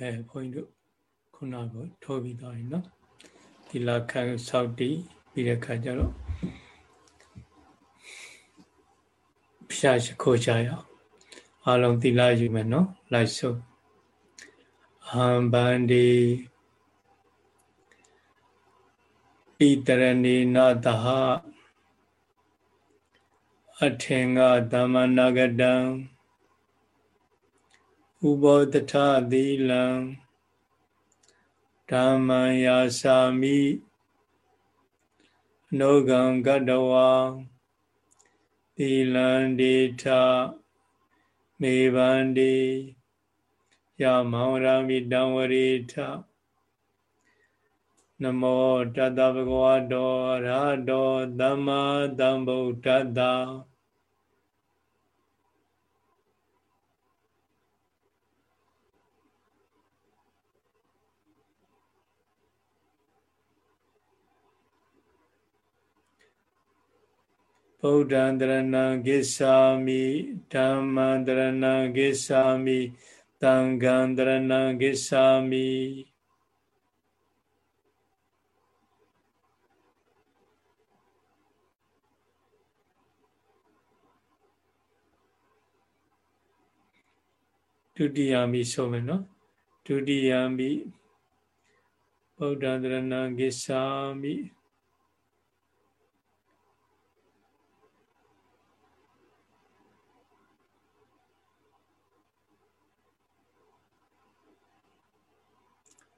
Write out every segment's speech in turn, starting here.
ကဲဘုန်းကြီးတို့ခုနကထိုးပြီးသွားပြီနော်ဒီလာခံဆောက်တည်ပြီးတဲ့ခါကျတော့ဖျားရှိခိုးကြရအောင်အလုံးသီလယူမယ်နော်လိုက်စုအဟံဗန္ဒီဣတရဏေနတဟအထင်္ဂသမ္မနာဂတံ ဥဘောတထသီလံဓမ္မံယာစာမိအနုကံကတဝါသီလံဒေထမေဗန္တိယမောရမိတံဝရိထနမောတတဗ္ဗဂဝတောရဟတောသမ္မာသမ္ဗုဒ္ဓတ္တ ဗုဒ္ဓံတရဏံဂစ္ဆာမိဓမ္မံတရဏံဂစ္ဆာမိသံဃံတရဏံဂစ္ဆာမိဒုတိယမိဆိုမယ်နော်ဒုတိယမိဗုဒ္ဓံတရဏံဂစ္ဆာမိ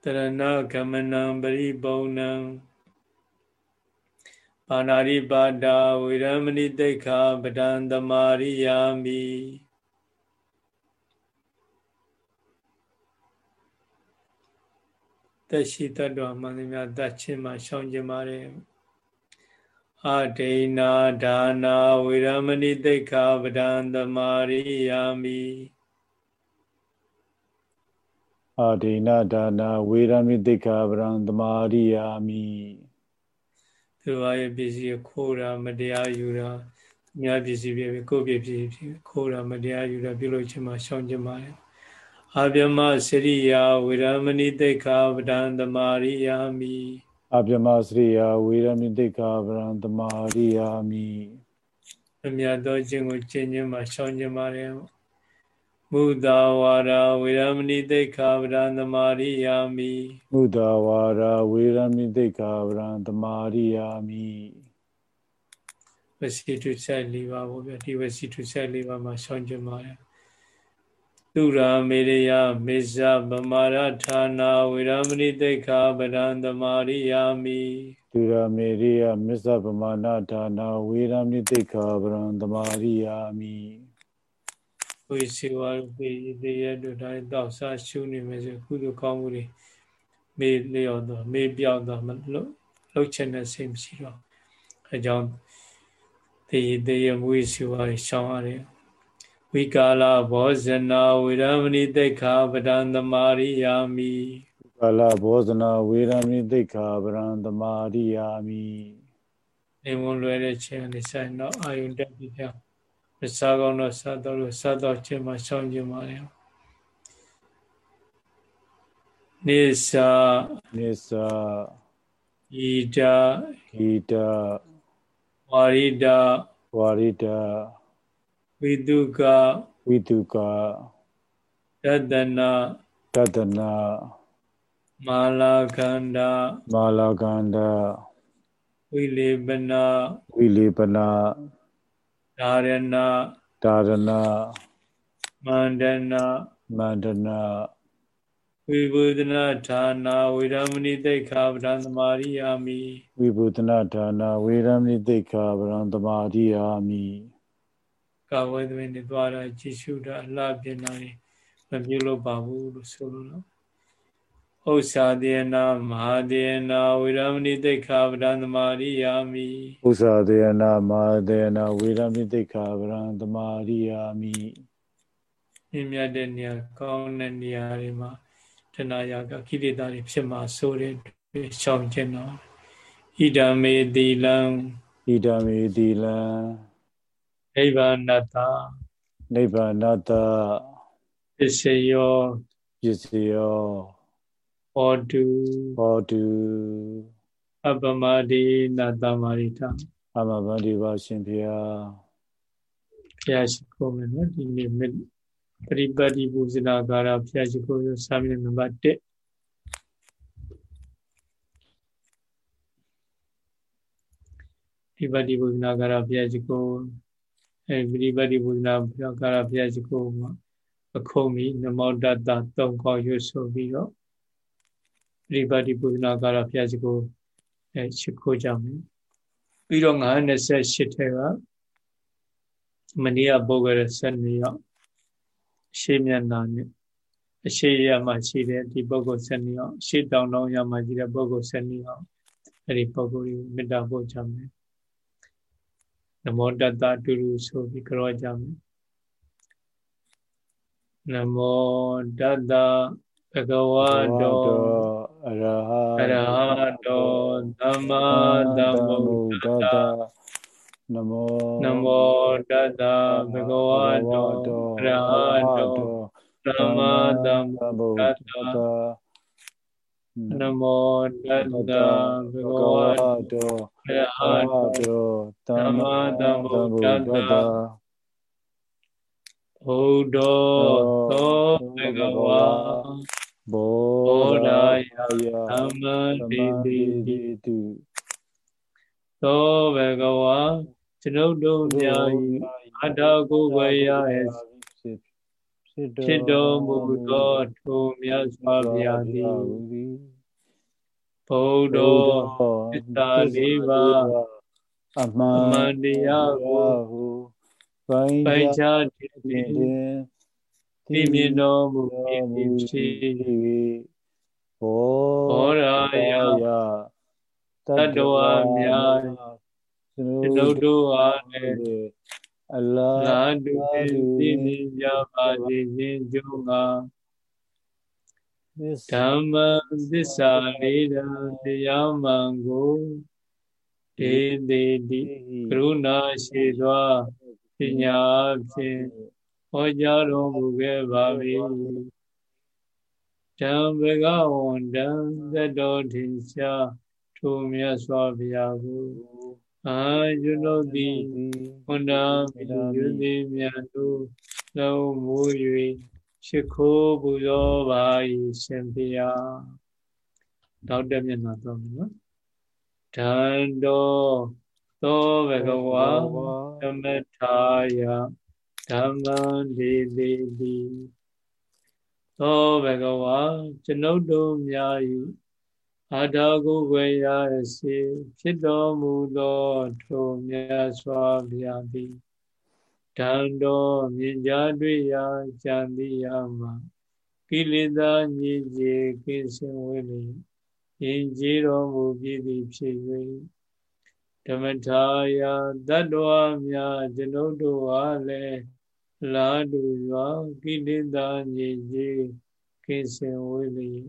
တရဏဂမနံပရိပုံဏံပါဏာရိပါဒာဝေရမဏိတိခာပဒံသမာရိယာမိတက်ရှိတတ်တော်မှန်သမျှတတ်ခြင်းမှာရှောင်ခြင်းပါတယ်အဒိနာဒါနာဝေရမဏိတိခာပဒံသမာရိယာမိ အာဒိနာဒါနာဝေရမိတိခာဗရံသမာရိယာမိသူအရဲ့ပစ္စည်းခိုးတာမတရားယူတာမြတ်ပစ္စည်းပြပြကိုယ့်ပစ္စည်းဖြစ်ခိုးတာမတရားယူတာပြုလို့ခြင်းမှာရှောင်ခြင်းပါလေအာဗျမစရိယာဝေရမဏိတိခာဗဒံသမာရိယာမိအာဗျမစရိယာဝေရမဏိတိခာဗရံသမာရိယာမိအမြတ်သောခြင်းကိုကျင့်ခြင်းမှာရှောင်ခြင်းပါလေ မုဒဝါရာဝေရမဏိတိခာဗရံသမာရိယာမိမုဒဝါရာဝေရမဏိတိခာဗရံသမာရိယာမိဝစီတုဆက်၄ပါးပေါ့ဗျာဒီဝစီတုဆက်၄ပါးမှာရှောင်းကျင်ပါရဲ့သူရာမေရိယမေဇဗမာရဌာနာဝေရမဏိတိခာဗရံသမာရိယာမိသူရာမေရိယမေဇဗမာနာဌာနာဝေရမဏိတိခာဗရံသမာရိယာမိ ဝေစီဝါပေတေရတို့ဒါတော့စားရှုနေမယ်ဆိုကုသိုလ်ကောင်းမှုတွေမေးလျော်တော့မေးပြောက်တော့မလို့လှုပ်ချင်တဲ့စိတ်မရှိတော့အဲကြောင့်တေတေရဝေစီဝါရှောင်းရတယ်ဝိကာလဘောဇနာဝေရမဏိတိခာပဒံသမာရိယာမိကာလဘောဇနာဝေရမဏိတိခာပဒံသမာရိယာမိနေဝန်လွယ်တဲ့ခြင်းနဲ့ဆိုင်တော့အာယုန်တက်ပြီးပြောင်း မစားကောင်းတော့စားတော့လို့စားတော့ခြင်းမှာရှောင်ခြင်းပါလေနေသာနေသာဣဒဣဒဝါရိဒဝါရိဒဝိတုကဝိတုကတတနာတတနာမာလာခန္ဓာမာလာခန္ဓာဝိလေပနာဝိလေပနာ ဒါရဏဒါရဏမန္တနာမန္တနာဝိဘုဒနာဌာနာဝေရမဏိတိခာပဒံသမာရိယာမိဝိဘုဒနာဌာနာဝေရမဏိတိခာပဒံသမာရိယာမိကာဝေသမင်းတွေသွားတာကြည်ရှုတာအလှပြင်တာမပြုလုပ်ပါဘူးလို့ဆိုလို့နော် ဥ္စာတေနာမဟာတေနာဝေရမဏိတိခာပဒံသမာရိယာမိဥ္စာတေနာမဟာတေနာဝေရမဏိတိခာပဒံသမာရိယာမိမြင့်မြတ်တဲ့နေရာကောင်းတဲ့နေရာတွေမှာတဏှာရာကခိရိတာတွေဖြစ်မှာဆိုတဲ့ရှောင်ခြင်းတော့ဣဒံမေတိလံဣဒံမေတိလံနိဗ္ဗာနတနိဗ္ဗာနတပစ္စယောပစ္စယော ဟောတုဟောတုအပမတိနာတမာရိထအမဗန္ဒီပါရှင်ဖေဟာဘုရားရှိခိုးမယ်နော်ဒီနေ့ပရိပတ်တိပူဇနာကာရဘုရားရှိခိုးရစာမျက်နှာနံပါတ်1ဒီပတိပူဇနာကာရဘုရားရှိခိုးအဲပရိပတ်တိပူဇနာကာရဘုရားရှိခိုးမှာအခုံးပြီးနမောတ္တသုံးခေါ်ရွတ်ဆိုပြီးတော့ပ ရိပတ်တိပူဇနာကာရဘုရားရှိခိုးအဲရှိခိုးကြမယ်ပြီးတော့928ထဲကမနေ့ကပို့ခဲ့တဲ့12ရောက်ရှေးမျက်နာနဲ့အရှိရမှာရှိတဲ့ဒီပုဂ္ဂိုလ်12ရောက်ရှေးတောင်တောင်ရမှာရှိတဲ့ပုဂ္ဂိုလ်12ရောက်အဲ့ဒီပုဂ္ဂိုလ်ကိုမေတ္တာပို့ကြမယ်နမောတတအတူတူဆိုပြီးကြောကြမယ်နမောတတဘဂဝတောအရဟအရဟတောသမ္မာသမ္ဗုဒ္ဓနမောနမောတတဘဂဝတော အရဟတောသမ္မာသမ္ဗုဒ္ဓနမောတတဘဂဝတောအရဟတောသမ္မာသမ္ဗုဒ္ဓဘုဒ္ဓသောဘဂဝါ ဘောဓာယသမ္မာတိတိတုသောဘဂဝါကျွန်ုပ်တို့များ၏အထာကိုဝေရဖြစ်တော်မူသောထိုမြတ်စွာဘုရားသည်ဘုဒ္ဓသစ္စာလေးပါးအမှန်တရားကိုပိုင်ခြားတည် သိမြင်တော်မူဖြစ်၏ဘောရာယတတ္တဝါများကျွန်ုပ်တို့အားလည်းအလားတူသိမြင်ကြပါစေခြင်းကြောင့်ဓမ္မသစ္စာလေးတာတရားမှန်ကိုဒေတိတိကရုဏာရှိသောပညာဖြင့် ဟောကြားတော်မူခဲ့ပါ၏တံဘဂဝန္တံသတ္တောထင်ရှားထိုမြတ်စွာဘုရားကိုအာယုလုတိဝန္တာမိယုတိမြတ်တို့လုံးမူ၍ရှိခိုးပူဇော်ပါ၏ရှင်ဘုရားနောက်တက်မျက်နှာတော့မယ်နော်ဓာန်တော်သောဘဂဝါသမထာယ ဓမ္မံဒေတိတိသောဘဂဝါကျွန်ုပ်တို့များ၏အာထာကိုဝေရစေဖြစ်တော်မူသောထိုမြတ်စွာဘုရားသည်တန်တော်မြင်ကြတွေ့ရာကြံသိရမှာကိလေသာညစ်ကြေကိစ္စဝေလီယင်ကြည်တော်မူပြီးသည်ဖြစ်၍ဓမ္မထာယတတ္တဝါများကျွန်ုပ်တို့အားလည်း လာတူစွာကိလေသာညစ်ကြေးကင်းစင်ဝေးလျင်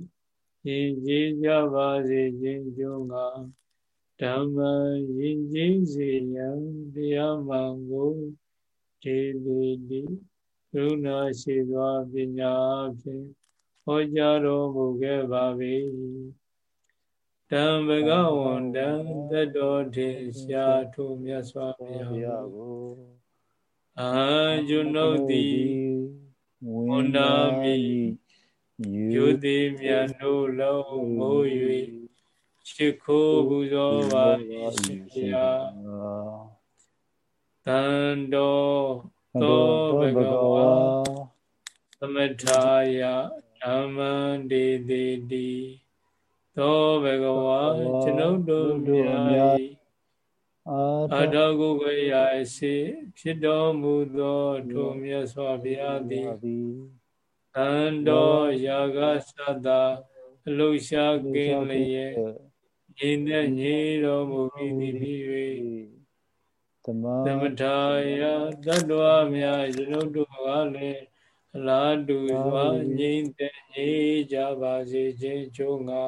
ရင်ကြီးကြပါစေခြင်းကြောင့်ဓမ္မရင်ကြီးစေရန်တရားမှန်ကိုဒေတိတိကရုဏာရှိသောပညာဖြင့်ဟောကြားတော်မူခဲ့ပါ၏တံဘဂဝန္တံတတောထေရှာထုမြတ်စွာဘုရားကို အာယုနုတိဝန္ဒာမိယုတိမြတ်တို့လုံးမိုး၍ရှိခိုးပူဇော်ပါ၏ရှင်ဘုရားတန်တော်သောဘဂဝါသမထာယဓမ္မံဒေတိတိသောဘဂဝါကျွန်ုပ်တို့များ၏ အာထောကိုဝေယစေဖြစ်တော်မူသောထိုမြတ်စွာဘုရားသည်တန်တော်ယာဂသတ္တအလုရှားကင်းလျက်ညီနဲ့ညီတော်မူပြီးသည်ဖြစ်၍သမထာယတတ္တဝများယနုတို့ကလည်းအလားတူစွာငြိမ့်တဲ့ညီကြပါစေခြင်းကြုံငါ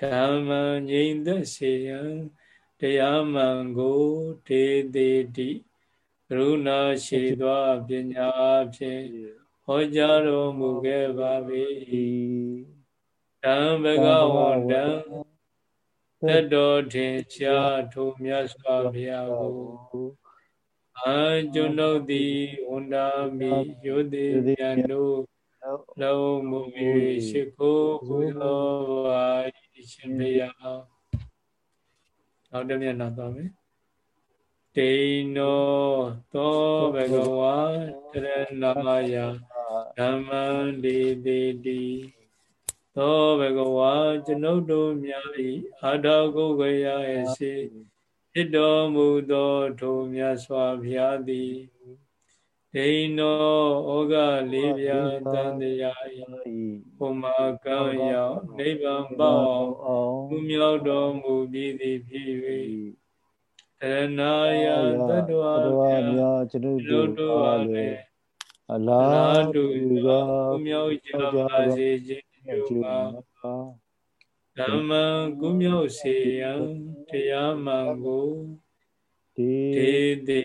ဓမ္မငြိမ့်သက်စေရန် တရားမှန်ကိုဒေတိတိကရုဏာရှိသောပညာဖြင့်ဟဟောကြားတော်မူခဲ့ပါ၏တံဘဂဝန္တံသတ္တောထင်ရှားထိုမြတ်စွာဘုရားကိုအာကျွနုတ်သည်ဝန္တာမိယုတိပြန်တို့လုံးမူ၍ရှိခိုးပူဇော်ပါရှင်ဘုရား နောက်တစ်မျက်နှာသွားမယ်တေနောသောဘဂဝါတရဏယဓမ္မံဒီတိတိသောဘဂဝါကျွန်ုပ်တို့များ၏အာထာကုတ်ကရာအစေဖြစ်တော်မူသောထိုမြတ်စွာဘုရားသည် ဒိနောဩဃလေးပြာတန်တရား၏ဘုမာကံရောက်နိဗ္ဗာန်ပေါအောင်ဘုမြောက်တော်မူပြီးသည်ဖြစ်၍တရဏာယတတ္တဝါများကျွန်ုပ်တို့အားလည်းအလားတူသောဘုမြောက်ကြပါစေခြင်းပါဓမ္မကုမြောက်စေယံတရားမှန်ကိုဒေတိ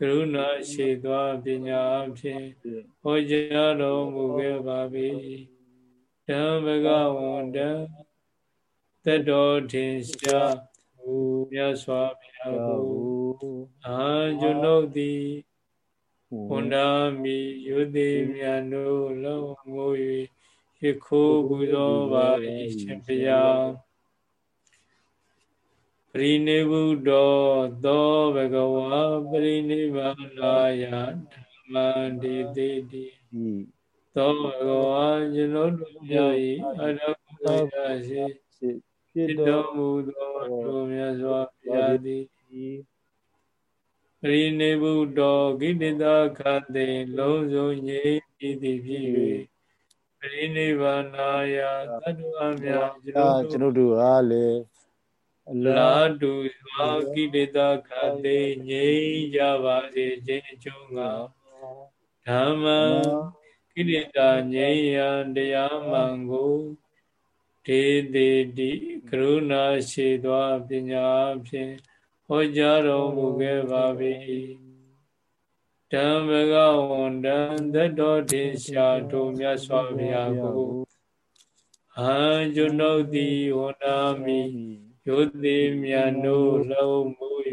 ကရုဏာရှိသောပညာဖြင့်ဟောကြားတော်မူခဲ့ပါ၏ဓမ္မကဝန္တတတော်ထင်ရှားမြတ်စွာဘုရားကိုအာကျွန်ုပ်သည်ဝန္ဒာမိယုတိမြတ်တို့လုံးငို၍ရခိုးပူဇော်ပါ၏ရှင်ဘုရား ပရိနိဗ္ဗုတောသောဘဂဝါပရိနိဗ္ဗာနာယဓမ္မန္တိတိတိသောဘဂဝါကျွန်တော်တို့များ၏အရဟံရာရှိဖြစ်တော်မူသောထိုမြတ်စွာဘုရားသည်ပရိနိဗ္ဗုတောကိတ္တခတေလုံးစုံငြိမ့်သည်ဖြစ်၍ပရိနိဗ္ဗာနာယသတ္တဝါများကျွန်တော်တို့အားလည်း လာတုသောကိလေသာခတိငြိမ်းကြပါစေခြင်းအကျိုးငါဓမ္မကိလေသာငြိမ်းရန်တရားမှန်ကိုဒေတိတိကရုဏာရှိသောပညာဖြင့်ဟောကြားတော်မူခဲ့ပါ၏ဓမ္မကဝန္တံသတ္တောထေရှာတို့မြတ်စွာဘုရားကိုအာကျွန်ုပ်သည်ဝန္တာမိ ယုတိမြတ်တို့လုံးမူ၍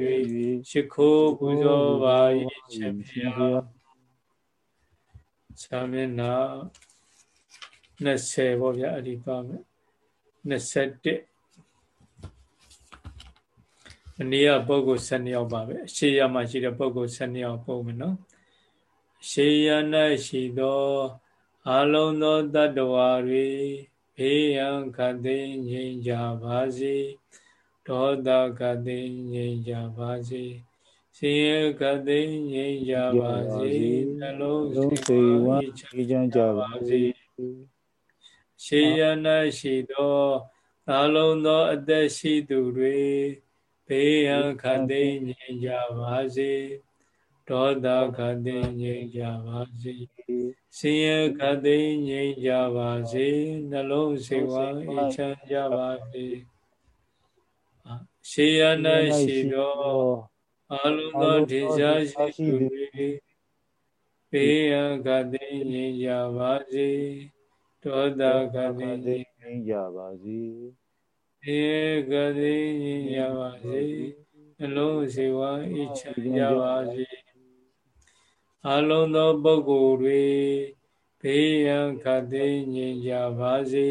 ရှိခိုးပူဇော်ပါ၏ရှင်ဘုရားသာမဏေ20ပေါ့ဗျာအဲ့ဒီပါမယ်21အနည်းပုဂ္ဂိုလ်12ယောက်ပါပဲအရှိရမှာရှိတဲ့ပုဂ္ဂိုလ်12ယောက်ပုံမယ်နော်အရှိရ၌ရှိသောအလုံးသောတတ္တဝါတွေဘေးရန်ခတ်သိငြိမ်ကြပါစေ ဒေါသခတ်သိငြိမ်ကြပါစေစင်ရခတ်သိငြိမ်ကြပါစေနှလုံးစိတ်ဝမ်းချမ်းကြပါစေရှေယနာရှိသောအလုံးသောအသက်ရှိသူတွေဘေးရန်ခတ်သိငြိမ်ကြပါစေဒေါသခတ်သိငြိမ်ကြပါစေစင်ရခတ်သိငြိမ်ကြပါစေနှလုံးစိတ်ဝမ်းအေးချမ်းကြပါစေ ရှေယနာရှိသောအလုံးသောဒေဇာရှိသူတွေဘေးရန်ခတ်သိငြိမ်ကြပါစေဒေါသခတ်သိငြိမ်ကြပါစေဧကတိရပါစေနှလုံးစေဝါဣချာရပါစေအလုံးသောပုဂ္ဂိုလ်တွေဘေးရန်ခတ်သိငြိမ်ကြပါစေ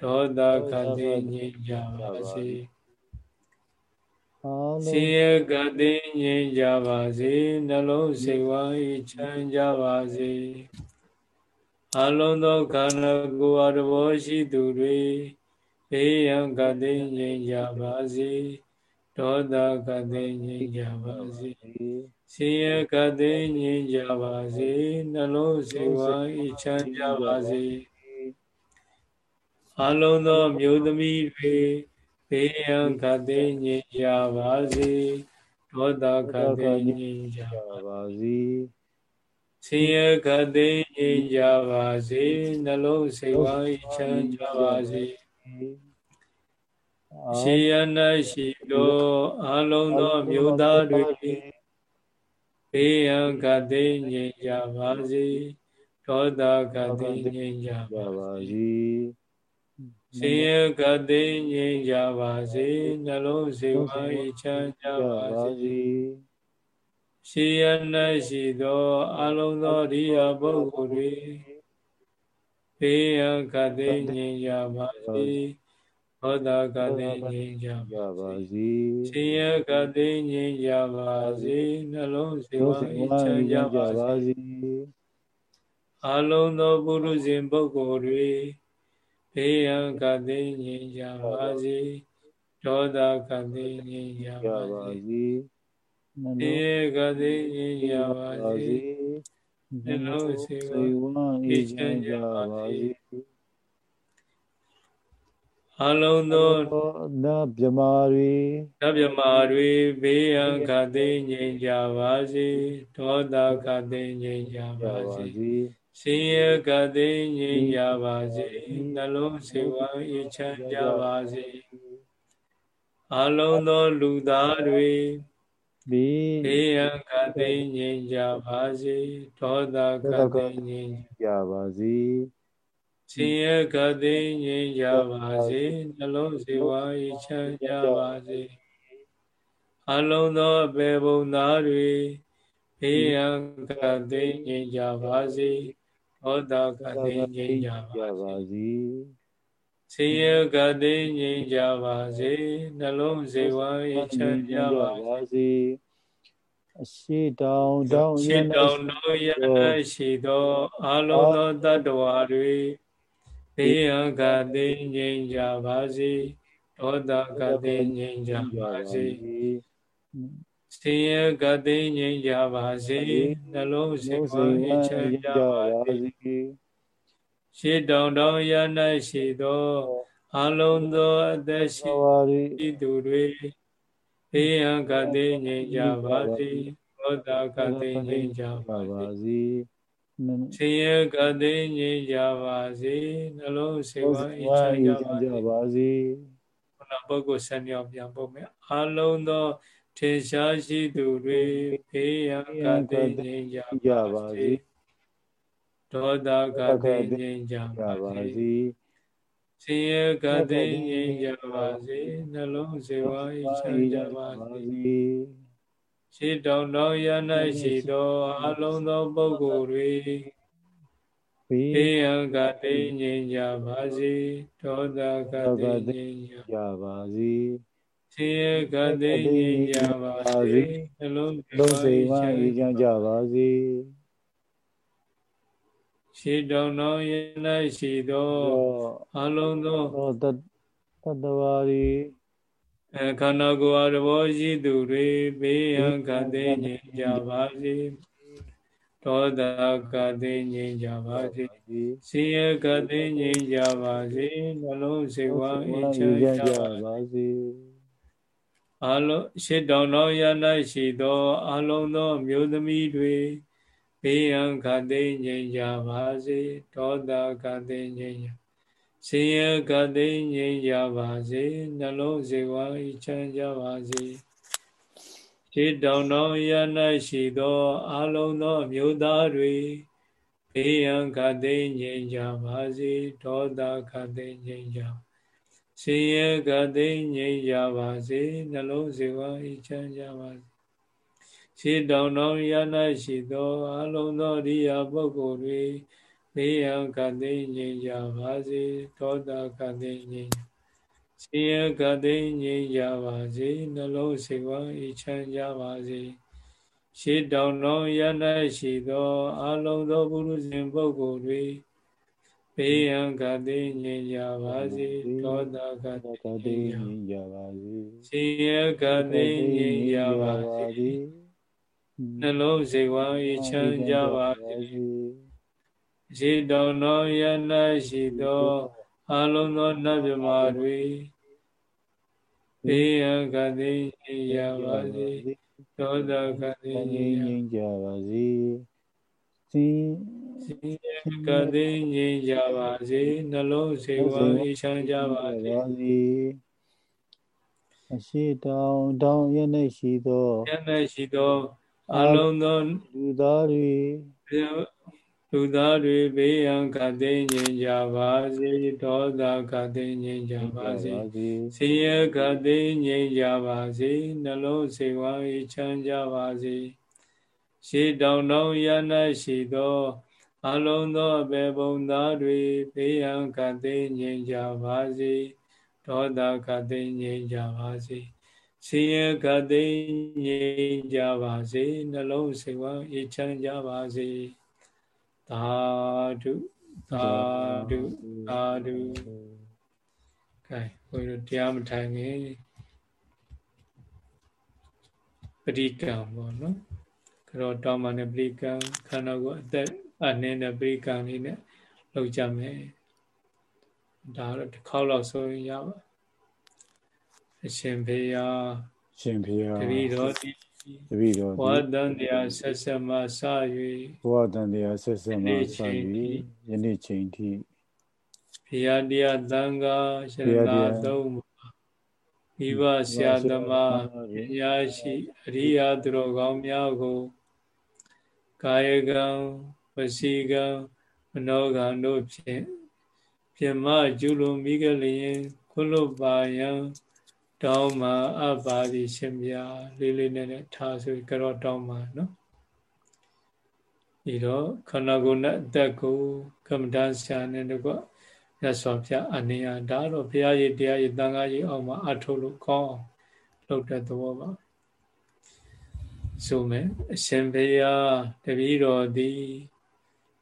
ဒေါသခတ်သိငြိမ်ကြပါစေ စေယကတိငြိမ်ကြပါစေနှလုံးစေဝါဣချမ်းကြပါစေအလုံးသောခန္ဓာကိုယ်အတဘောရှိသူတွေဘေးရန်ကတိငြိမ်ကြပါစေဒေါသကတိငြိမ်ကြပါစေဆင်းရဲကတိငြိမ်ကြပါစေနှလုံးစေဝါဤချမ်းကြပါစေအလုံးသောမျိုးသမီးတွေ ဘေးရန်ကတိငြိမ်ကြပါစေဒေါသကတိငြိမ်ကြပါစေဆင်းရဲကတိငြိမ်ကြပါစေနှလုံးစေဝါဤချမ်းကြပါစေရှိယနာရှိသောအလုံးသောမြို့သားတွေဘေးရန်ကတိငြိမ်ကြပါစေဒေါသကတိငြိမ်ကြပါစေ ဆင်းရဲကတိငြိမ်ကြပါစေနှလုံးစေဝါဤချမ်းကြပါစေရှိရ၌ရှိသောအလုံးသောရိယပုဂ္ဂိုလ်တွေဘေးရန်ကတိငြိမ်ကြပါစေဟောတာကတိငြိမ်းကြပါစေရှင်ရကတိငြိမ်းကြပါစေနှလုံးစေဝအေးချမ်းကြပါစေအလုံးသောပုရုဇဉ်ပုဂ္ဂိုလ်တွေ ဘေးရန်ကတိငြိမ်းကြပါစေဒေါသကတိငြိမ်းကြပါစေတေကတိငြိမ်းကြပါစေနှလုံးစေဝအေးချမ်းကြပါစေအလုံးသောနတ်မြမာတွေနတ်မြမာတွေဘေးရန်ခသိငြိမ်ကြပါစေဒေါသခသိငြိမ်ကြပါစေ ဆင်းရဲကသိငြိမ်ကြပါစေနှလုံးစေဝါအေးချမ်းကြပါစေအလုံးသောလူသားတွေဘေးဘေးရန်ခသိငြိမ်ကြပါစေဒေါသခသိငြိမ်ကြပါစေဆင်းရဲကတိငြိမ်းကြပါစေနှလုံးစေဝါဤချမ်းကြပါစေအလုံးသောအပေဘုံသားတွေဘေးရန်ကတိငြိမ်းကြပါစေ ဟောတာကတိငြိမ်းကြပါစေဆင်းရဲကတိငြိမ်းကြပါစေနှလုံးစေဝါဤချမ်းကြပါစေအရှိတောင်တောင်ရှိတောင်တောင်ရရှိသောအလုံးသောတတ္တဝါတွေဘေးအကတိငြိမ်ကြပါစေဒေါသကတိငြိမ်ကြပါစေ ဆင်းရဲကတိငြိမ်ကြပါစေနှလုံးစိတ်ကိုအေးချမ်းကြပါစေရှေးတောင်တောင်ရ၌ရှိသောအလုံးသောအသက်ရှိသူတွေဘေးအကတိငြိမ်ကြပါစေဒေါသကတိငြိမ်ကြပါစေဆင်းရဲကတိငြိမ်းကြပါစေနှလုံးစေဝါအေးချမ်းကြပါစေခုနပုဂ္ဂိုလ်ဆံမြောက်ပြန်ပုံမယ်အလုံးသော ထင်ရှားရှိသူတွေဖေးရန်ကတိငြိမ်းကြပါစေဒေါသကတိငြိမ်းကြပါစေဆင်းရဲကတိငြိမ်းကြပါစေနှလုံးစေဝါအေးချမ်းကြပါစေရှိတောင်တော်ရ၌ရှိသောအလုံးသောပုဂ္ဂိုလ်တွေဘေးအကတိငြိမ်ကြပါစေဒေါသကတိငြိမ်ကြပါစေ ခြေကတိငြိမ်ကြပါစေနှလုံးလုံးစိမ်ဝအေးချမ်းကြပါစေရှိတောင်တော်ရ၌ရှိသောအလုံးသောတတ္တဝါတွေခန္ဓာကိုယ်အားသဘောရှိသူတွေဘေးရန်ခတဲ့ငြိမ်ကြပါစေဒေါသကတဲ့ငြိမ်ကြပါစေစီယကတဲ့ငြိမ်ကြပါစေနှလုံးစေဝါအေးချမ်းကြပါစေ အလုံးရှိတောင်တော်ရ၌ရှိသောအလုံးသောမျိုးသမီးတွေဘေးရန်ခတဲ့ငြိမ်ကြပါစေဒေါသကတဲ့ငြိမ်ကြဆင်းရဲကတိငြိမ်းကြပါစေနှလုံးစေဝါဤချမ်းကြပါစေခြေတောင်တော်ရ၌ရှိသောအလုံးသောအမျိုးသားတွေဘေးရန်ကတိငြိမ်းကြပါစေဒေါသကတိငြိမ်းကြ ဆင်းရဲကတိငြိမ်းကြပါစေနှလုံးစေဝါဤချမ်းကြပါစေခြေတောင်တော်ရ၌ရှိသောအလုံးသောရိယာပုဂ္ဂိုလ်တွေဘေးရန်ကတိငြိမ်ကြပါစေဒေါသကတိငြိမ်စေယကတိငြိမ်ကြပါစေနှလုံးစေဝါအေးချမ်းကြပါစေရှေးတောင်တော်ရ၌ရှိသောအလုံးသောပုရုဇဉ်ပုဂ္ဂိုလ်တွေ ဘေးရန်ကတိငြိမ်ကြပါစေဒေါသကတိငြိမ်ကြပါစေစေယကတိငြိမ်ကြပါစေနှလုံးစေဝါအေးချမ်းကြပါစေရှိတောင်တော်ယနာရှိသောအလုံးသောနတ်မြမာတွေဘေးအကတိရပါစေသောတာကတိငြိမ်ကြပါစေစီစီ ကတိငြိမ်ကြပါစေနှလုံးစေဝါအေးချမ်းကြပါစေအရှိတောင်တောင်ယနေ့ရှိသောယနေ့ရှိသောအလုံးသောလူသားတွေလူသားတွေဘေးရန်ခတ်သိမ်းငြိမ်းကြပါစေဒေါသခတ်သိမ်းငြိမ်းကြပါစေဆင်းရဲခတ်သိမ်းငြိမ်းကြပါစေနှလုံးစိတ်ဝမ်းအေးချမ်းကြပါစေရှေးတောင်တောင်ရ၌ရှိသော အလုံးသောအပေပုံသားတွေဘေးရန်ခတ်သိမ်းငြိမ်းကြပါစေဒေါသခတ်သိမ်းငြိမ်းကြပါစေဆင်းရဲခတ်သိမ်းငြိမ်းကြပါစေနှလုံးစိတ်ဝမ်းအေးချမ်းကြပါစေသာဓုသာဓုသာဓုကဲဘုန်းကြီးတို့တရားမထိုင်ခင်ပရိကံပေါ့နော် ကြောတောင်းမှနဲ့ပရိကံခန္ဓာကိုယ်အသက်အနှင်းတဲ့ပရိကံလေးနဲ့လောက်ကြမယ်ဒါတော့တစ်ခေါက်လောက်ဆိုရင်ရပါအရှင်ဖေယရှင်ဖေယတတိတော်တိတပိတော်ဝါဒံတရားဆက်ဆက်မှစ၍ဝါဒံတရားဆက်ဆက်မှစ၍ယနေ့ချိန်ထိဘုရားတရားသံဃာရှရဏသုံးမိဘဆရာသမားပညာရှိအရိယာသူတော်ကောင်းများကို ကာယကံဝစီကံမနောကံတို့ဖြင့်ပြမကျူလိုမိကလျင်ခုလုပါယံတောင်းမှာအပါဒီရှင်ဗျာလေးလေးနဲ့နဲ့ထားဆိုကြောတောင်းမှာနော်ဒီတော့ခန္ဓာကိုယ်နဲ့အသက်ကိုကမ္မဋ္ဌာန်းဆရာနဲ့တကွမြတ်စွာဘုရားအနေအဒါတော့ဘုရားရည်တရားရည်သံဃာရည်အောင်မှာအထုတ်လို့ကောင်းလုပ်တဲ့သဘောပါ ဆိုမယ်အရှင်ဘုရားတပည့်တော်သည်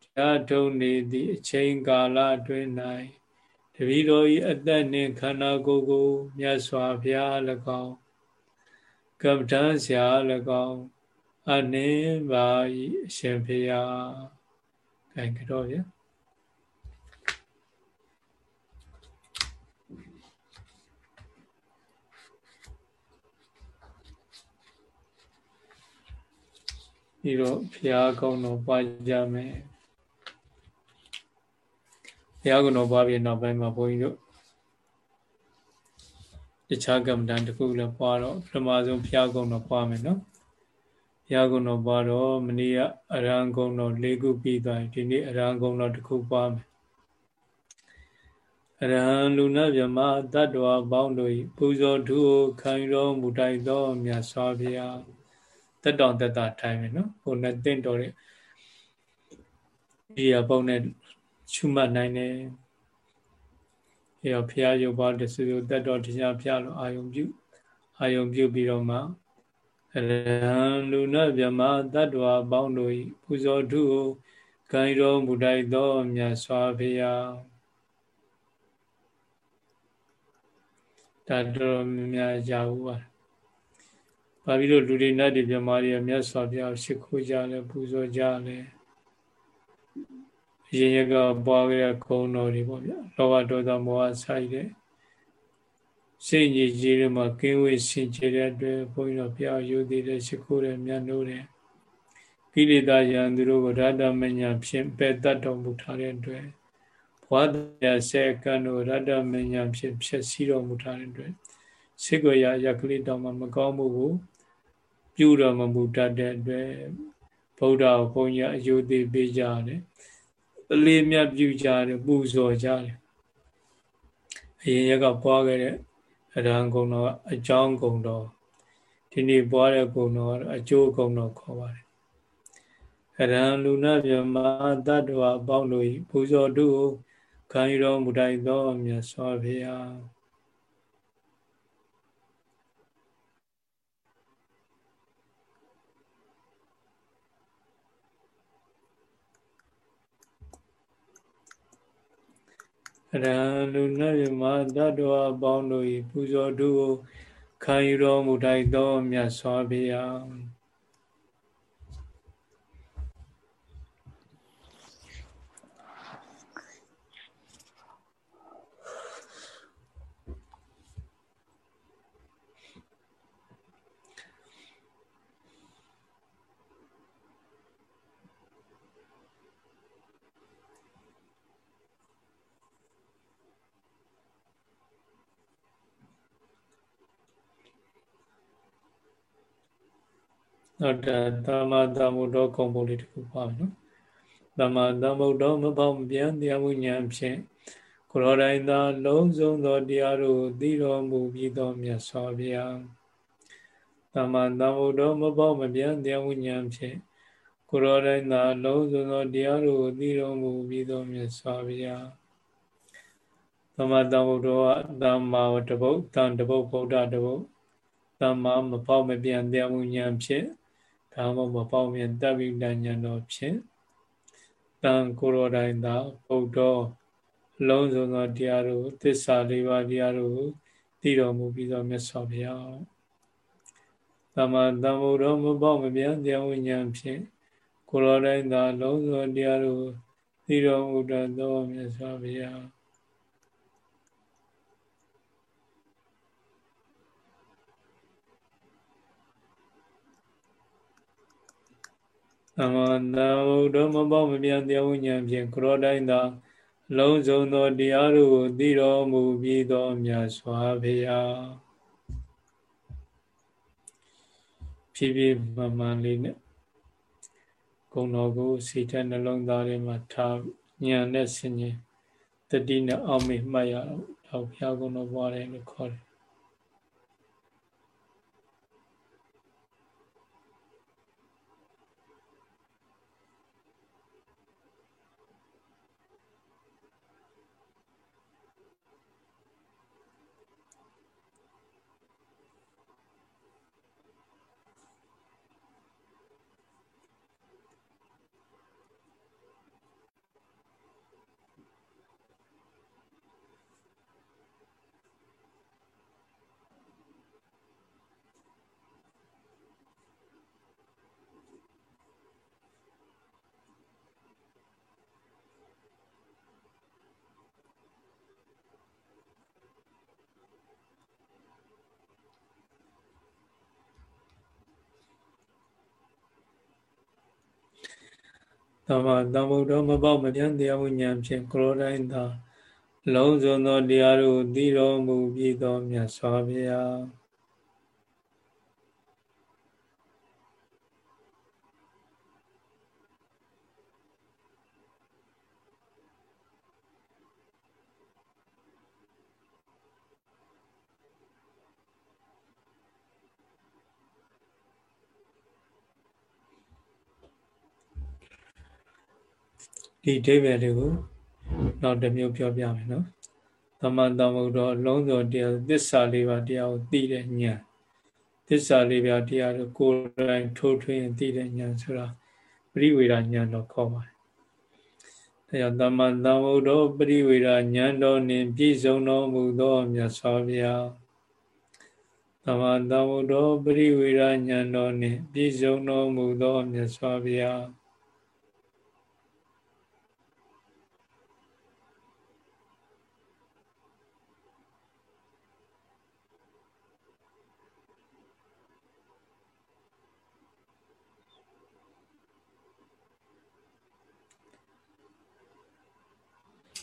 တရားထုံနေသည့်အချိန်ကာလအတွင်း၌တပည့်တော်၏အသက်နှင့်ခန္ဓာကိုယ်ကိုမြတ်စွာဘုရား၎င်းကပ္ပဋ္ဌာန်းဆရာ၎င်းအနှင်းပါ၏အရှင်ဘုရားကံကြတော့ဗျာ ပြီးတော့ဘုရားကောင်းတော်ပွားကြမယ်ဘုရားကုံတော်ပွားပြီးနောက်ပိုင်းမှာဘုန်းကြီးတို့တခြားကမ္မဋ္ဌာန်းတစ်ခုလည်းပွားတော့ပထမဆုံးဘုရားကုံတော်ပွားမယ်နော်ဘုရားကုံတော်ပွားတော့မနေ့ကအရဟံကုံတော်၄ခုပြီးသွားရင်ဒီနေ့အရဟံကုံတော်တစ်ခုပွားမယ်အရဟံလူနာမြမတတ္တဝါပေါင်းတို့ပူဇော်ထုခံရောမူတိုက်သောမြတ်စွာဘုရား တက်တောင်တက်တာထိုင်မယ်နော်ဘုံနဲ့တင့်တော်တဲ့ဒီရပုံနဲ့ရှုမှတ်နိုင်တယ်အဲတော့ဘုရားရုပ်ပါတဆူတက်တော်တရားဘုရားလိုအာယုံပြုအာယုံပြုပြီးတော့မှရဟံလူနာမြမတတ္တဝါပေါင်းတို့၏ပူဇော်ထုကိုကံရောမူတိုက်သောမြတ်စွာဘုရားဒါတော်များကြာဘူးပါ ဘာဖြစ်လို့လူတွေနတ်တွေမြမာတွေမြတ်စွာဘုရားရှိခိုးကြလဲပူဇော်ကြလဲအရင်ရကပွားခဲ့တဲ့ဂုဏ်တော်တွေပေါ့ဗျာလောဘဒေါသမောဟဆိုင်တဲ့စိတ်ကြီးကြီးတွေမှာကင်းဝေးစင်ကြယ်တဲ့အတွက်ဘုန်းကြီးတို့ဘုရားယူသေးတဲ့ရှိခိုးတဲ့မြတ်နိုးတဲ့ကိလေသာယံသူတို့ကိုဓာတမညာဖြင့်ပယ်တတ်တော်မူထားတဲ့အတွက်ဘဝတရားဆဲကံတို့ရတ္တမညာဖြင့်ဖြစ်စည်းတော်မူထားတဲ့အတွက်စိတ်ကိုရရကလေးတောင်မှမကောင်းမှုကို ပြုတော်မမူတတ်တဲ့အတွက်ဗုဒ္ဓကိုဘုန်းကြီးအယုသေးပေးကြတယ်အလေးမြတ်ပြုကြတယ်ပူဇော်ကြတယ်အရင်ရက်ကပွားခဲ့တဲ့အရဟံဂုံတော်အကြောင်းဂုံတော်ဒီနေ့ပွားတဲ့ဂုံတော်အကျိုးဂုံတော်ခေါ်ပါတယ်အရဟံလူနာမြမတတ္တဝအပေါင်းတို့၏ပူဇော်တုခံယူတော်မူတိုင်သောမြတ်စွာဘုရား ရဟန်းလူနတ်မြမတတ္တဝအပေါင်းတို့၏ပူဇော်တုကိုခံယူတော်မူထိုက်သောမြတ်စွာဘုရား နောက်တာသမ္မာသမ္ဗုဒ္ဓဂုံပုံလေးတစ်ခုပါမယ်နော်သမ္မာသမ္ဗုဒ္ဓမပေါမပြန်တရားဝိညာဉ်ဖြင့်ကိုရောတိုင်းသာလုံးစုံသောတရားတို့သိတော်မူပြီးသောမြတ်စွာဘုရားသမ္မာသမ္ဗုဒ္ဓမပေါမပြန်တရားဝိညာဉ်ဖြင့်ကိုရောတိုင်းသာလုံးစုံသောတရားတို့သိတော်မူပြီးသောမြတ်စွာဘုရားသမ္မာသမ္ဗုဒ္ဓဝသမ္မာဝတ္တဗုဒ္ဓံတဗုဒ္ဓဗုဒ္ဓတဗုဒ္ဓသမ္မာမပေါမပြန်တရားဝိညာဉ်ဖြင့် ဒါမှမပေါ့မြင်တပိဋဉာဏ်တော်ဖြင့်တန်ကိုရောတိုင်းသာဗုဒ္ဓလုံးစုံသောတရားတို့သစ္စာလေးပါးတရားတို့သိတော်မူပြီးသောမြတ်စွာဘုရားသမ္မာသမ္ဗုဒ္ဓမပေါ့မပြန်တရားဝိညာဉ်ဖြင့်ကိုရောတိုင်းသာလုံးစုံတရားတို့သိတော်မူတတ်သောမြတ်စွာဘုရား သမန္တဗုဒ္ဓမပေါ့မပြန်တရားဝိညာဉ်ဖြင့်ကရောတိုင်းသာလုံးစုံသောတရားတို့ကိုသိတော်မူပြီးသောမြတ်စွာဘုရားဖြည်းဖြည်းမှန်မှန်လေးနဲ့ဂုဏတော်ကိုစိတ်ထဲနှလုံးသားထဲမှာထားဉာဏ်နဲ့ဆင်ញင်တတိနဲ့အောက်မေ့မှတ်ရအောင်ဘုရားကုံတော်ပွားတယ်လို့ခေါ်တယ် သမ္မာသမ္ဗုဒ္ဓမပေါမပြန်တရားဝိညာဉ်ဖြင့်ကရောတိုင်းသာလုံးစုံသောတရားတို့သိတော်မူပြီးသောမြတ်စွာဘုရား ဒီအဓိပ္ပာယ်တွေကိုနောက်တစ်မျိုးပြောပြမယ်နော်သမန္တမုဒ္ဒောလုံးစုံတရားသစ္စာလေးပါးတရားကိုသိတဲ့ဉာဏ်သစ္စာလေးပါးတရားကိုကိုယ်တိုင်ထိုးထွင်းသိတဲ့ဉာဏ်ဆိုတာပရိဝေဒဉာဏ်တော့ခေါ်ပါတယ်။ဒါကြောင့်သမန္တမုဒ္ဒောပရိဝေဒဉာဏ်တော်နှင့်ပြည့်စုံတော်မူသောမြတ်စွာဘုရားသမန္တမုဒ္ဒောပရိဝေဒဉာဏ်တော်နှင့်ပြည့်စုံတော်မူသောမြတ်စွာဘုရား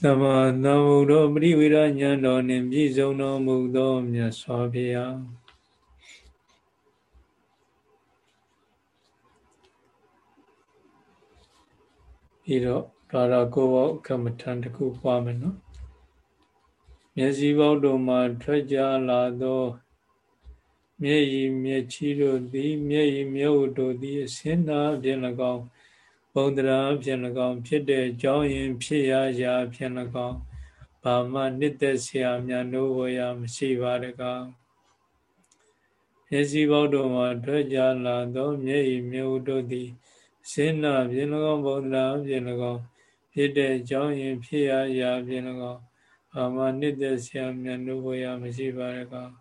သမသမ္ဗုဒ္ဓပရိဝေဒဉာဏ်တော်နှင့်ပြည့်စုံတော်မူသောမြတ်စွာဘုရားပြီးတော့ဒါရကိုဘောကမ္မထံတစ်ခုပွားမယ်နော်မျက်စိပေါက်တို့မှထွက်ကြလာသောမျက်ရည်မျက်ချီတို့သည်မျက်ရည်မျက်ဝတ်တို့သည်အစင်းနာဖြင့်၎င်း ပုံတရားဖြင့်၎င်းဖြစ်တဲ့ကြောင်းရင်ဖြစ်ရာရာဖြင့်၎င်းဘာမှနှစ်သက်ဆရာများနိုးဝရာမရှိပါတကားမျက်စိပေါက်တို့မှာထွက်ကြလာသောမျက်ဤမျက်ဥတို့သည်စေနာဖြင့်၎င်းပုံတရားဖြင့်၎င်းဖြစ်တဲ့ကြောင်းရင်ဖြစ်ရာရာဖြင့်၎င်းဘာမှနှစ်သက်ဆရာများနိုးဝရာမရှိပါတကား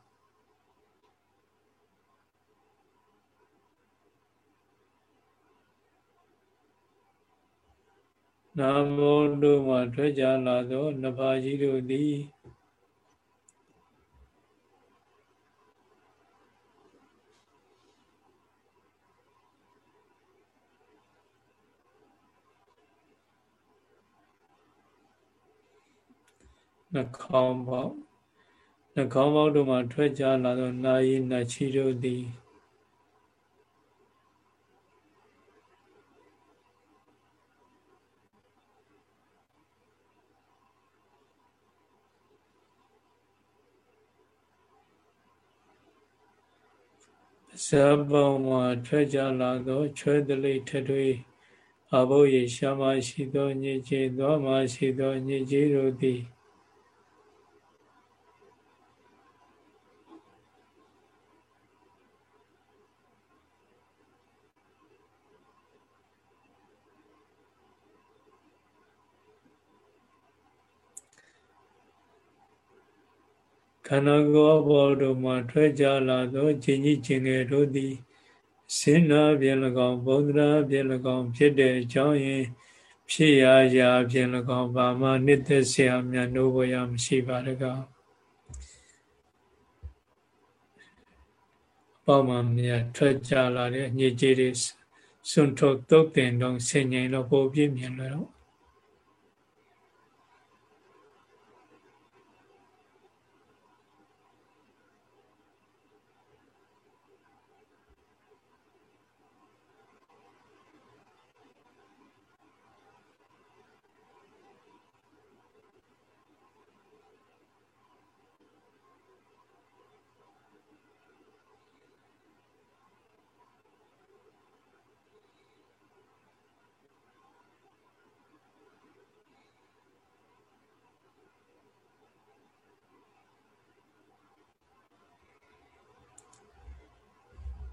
နာမောတို့မှထွက်ကြလာသောနဖာကြီးတို့သည်နှခေါင်းပေါက်နှခေါင်းပေါက်တို့မှထွက်ကြလာသောနာယီနချီတို့သည် ဇပောင်မှာထွက်ကြလာသောချွဲတလိထထွေးအဘုရေရှာမရှိသောညစ်ကြေးသောမရှိသောညစ်ကြေးတို့သည် ခန္ဓာကိုယ်ဘောတို့မှထွက်ကြလာသောခြင်းကြီးခြင်းငယ်တို့သည်စိဏဖြင့်၎င်းဘုံဒရာဖြင့်၎င်းဖြစ်တဲ့အကြောင်းရင်းဖြစ်ရာရာဖြင့်၎င်းဘာမှနှစ်သက်ဆရာမြတ်တို့ဘဝမရှိပါတကားပေါ့မှမြတ်ထွက်ကြလာတဲ့ညစ်ကြေးတွေစွန့်ထုတ်တုတ်တင်တော့ဆင်ញင်တော့ပိုပြည့်မြင်လို့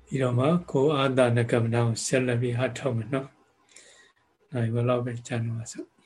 ပြီးတော့မှကိုအာသနကမ္မနာကိုဆက်လက်ပြီးဟတ်ထောက်မယ်နော်။နိုင်ဘယ်လောက်ပဲကျန်လို့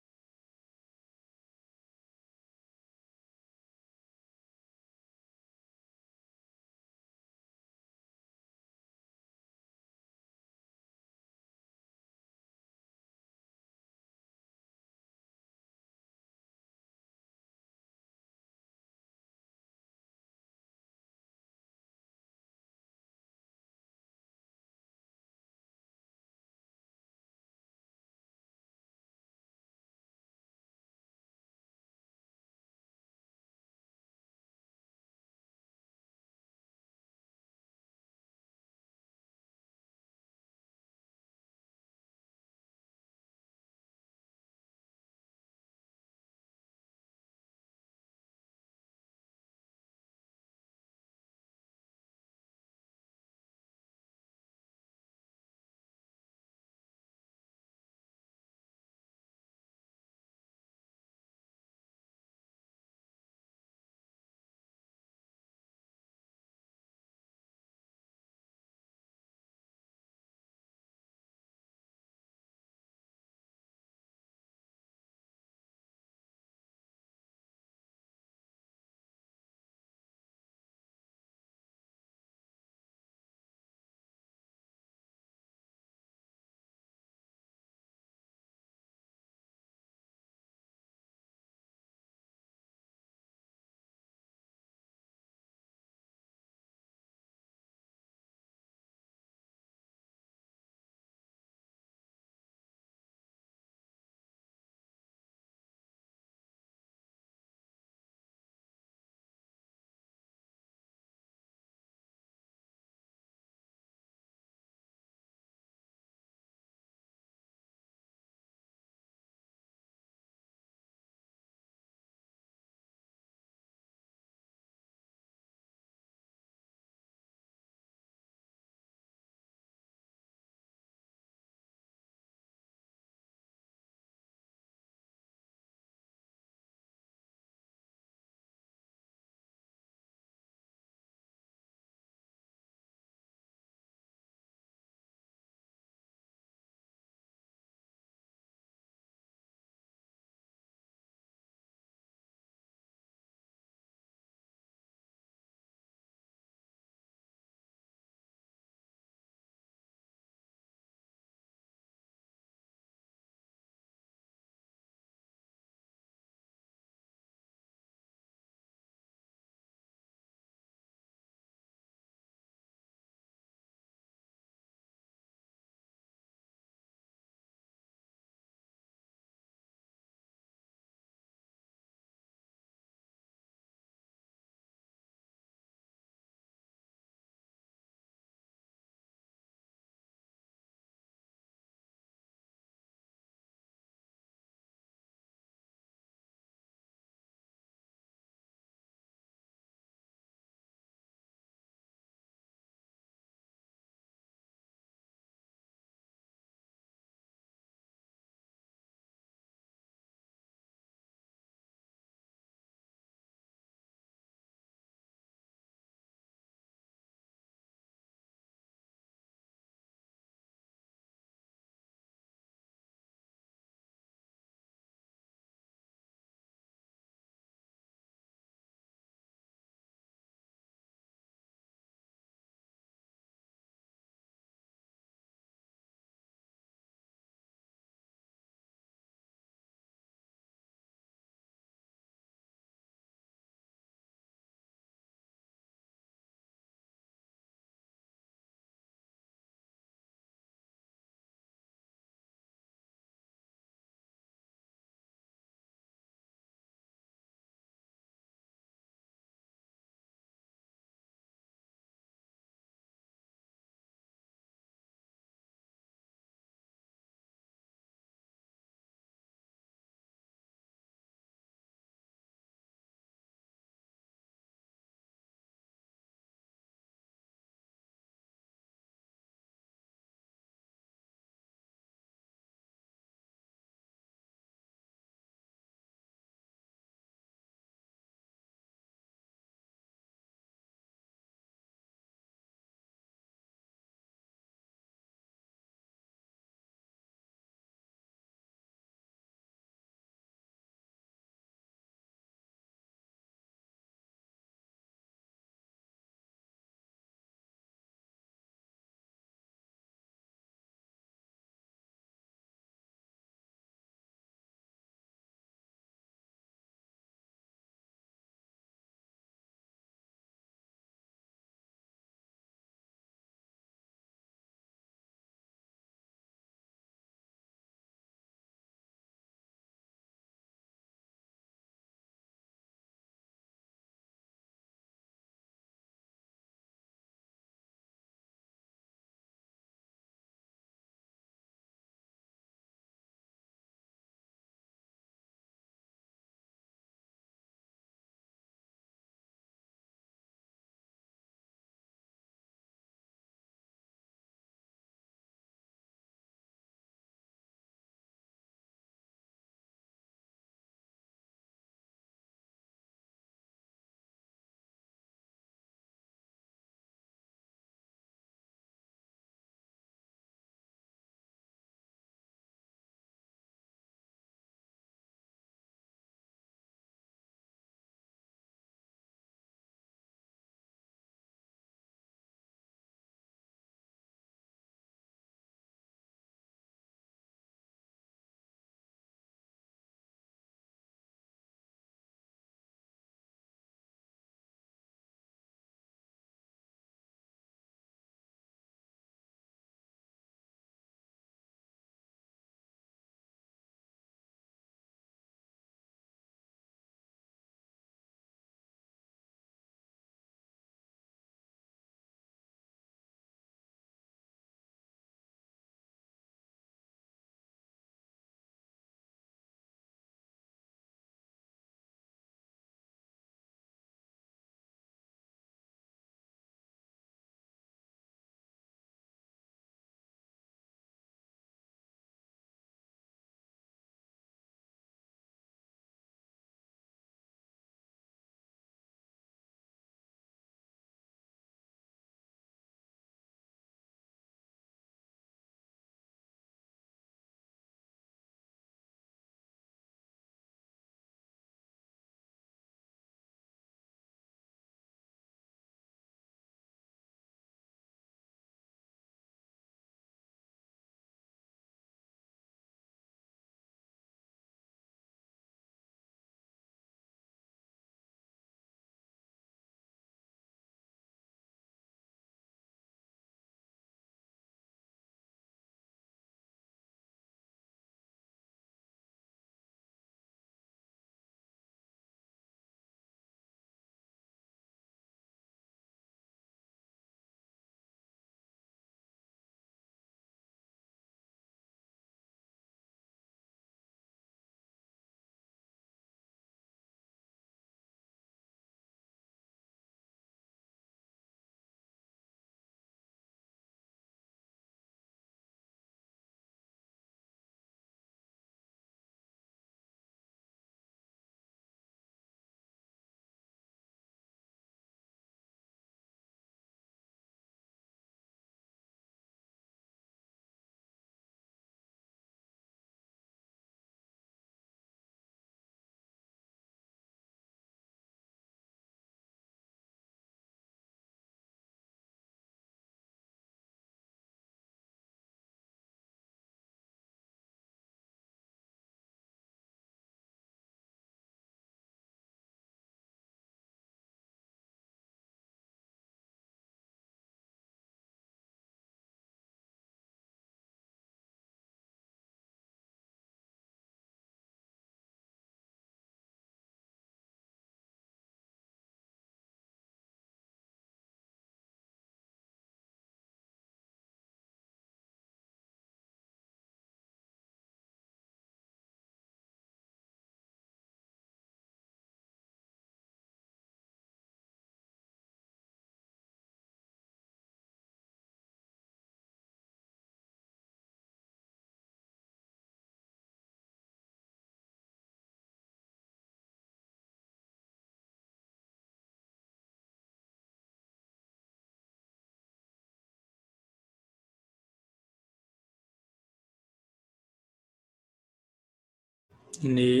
ဒီနေ့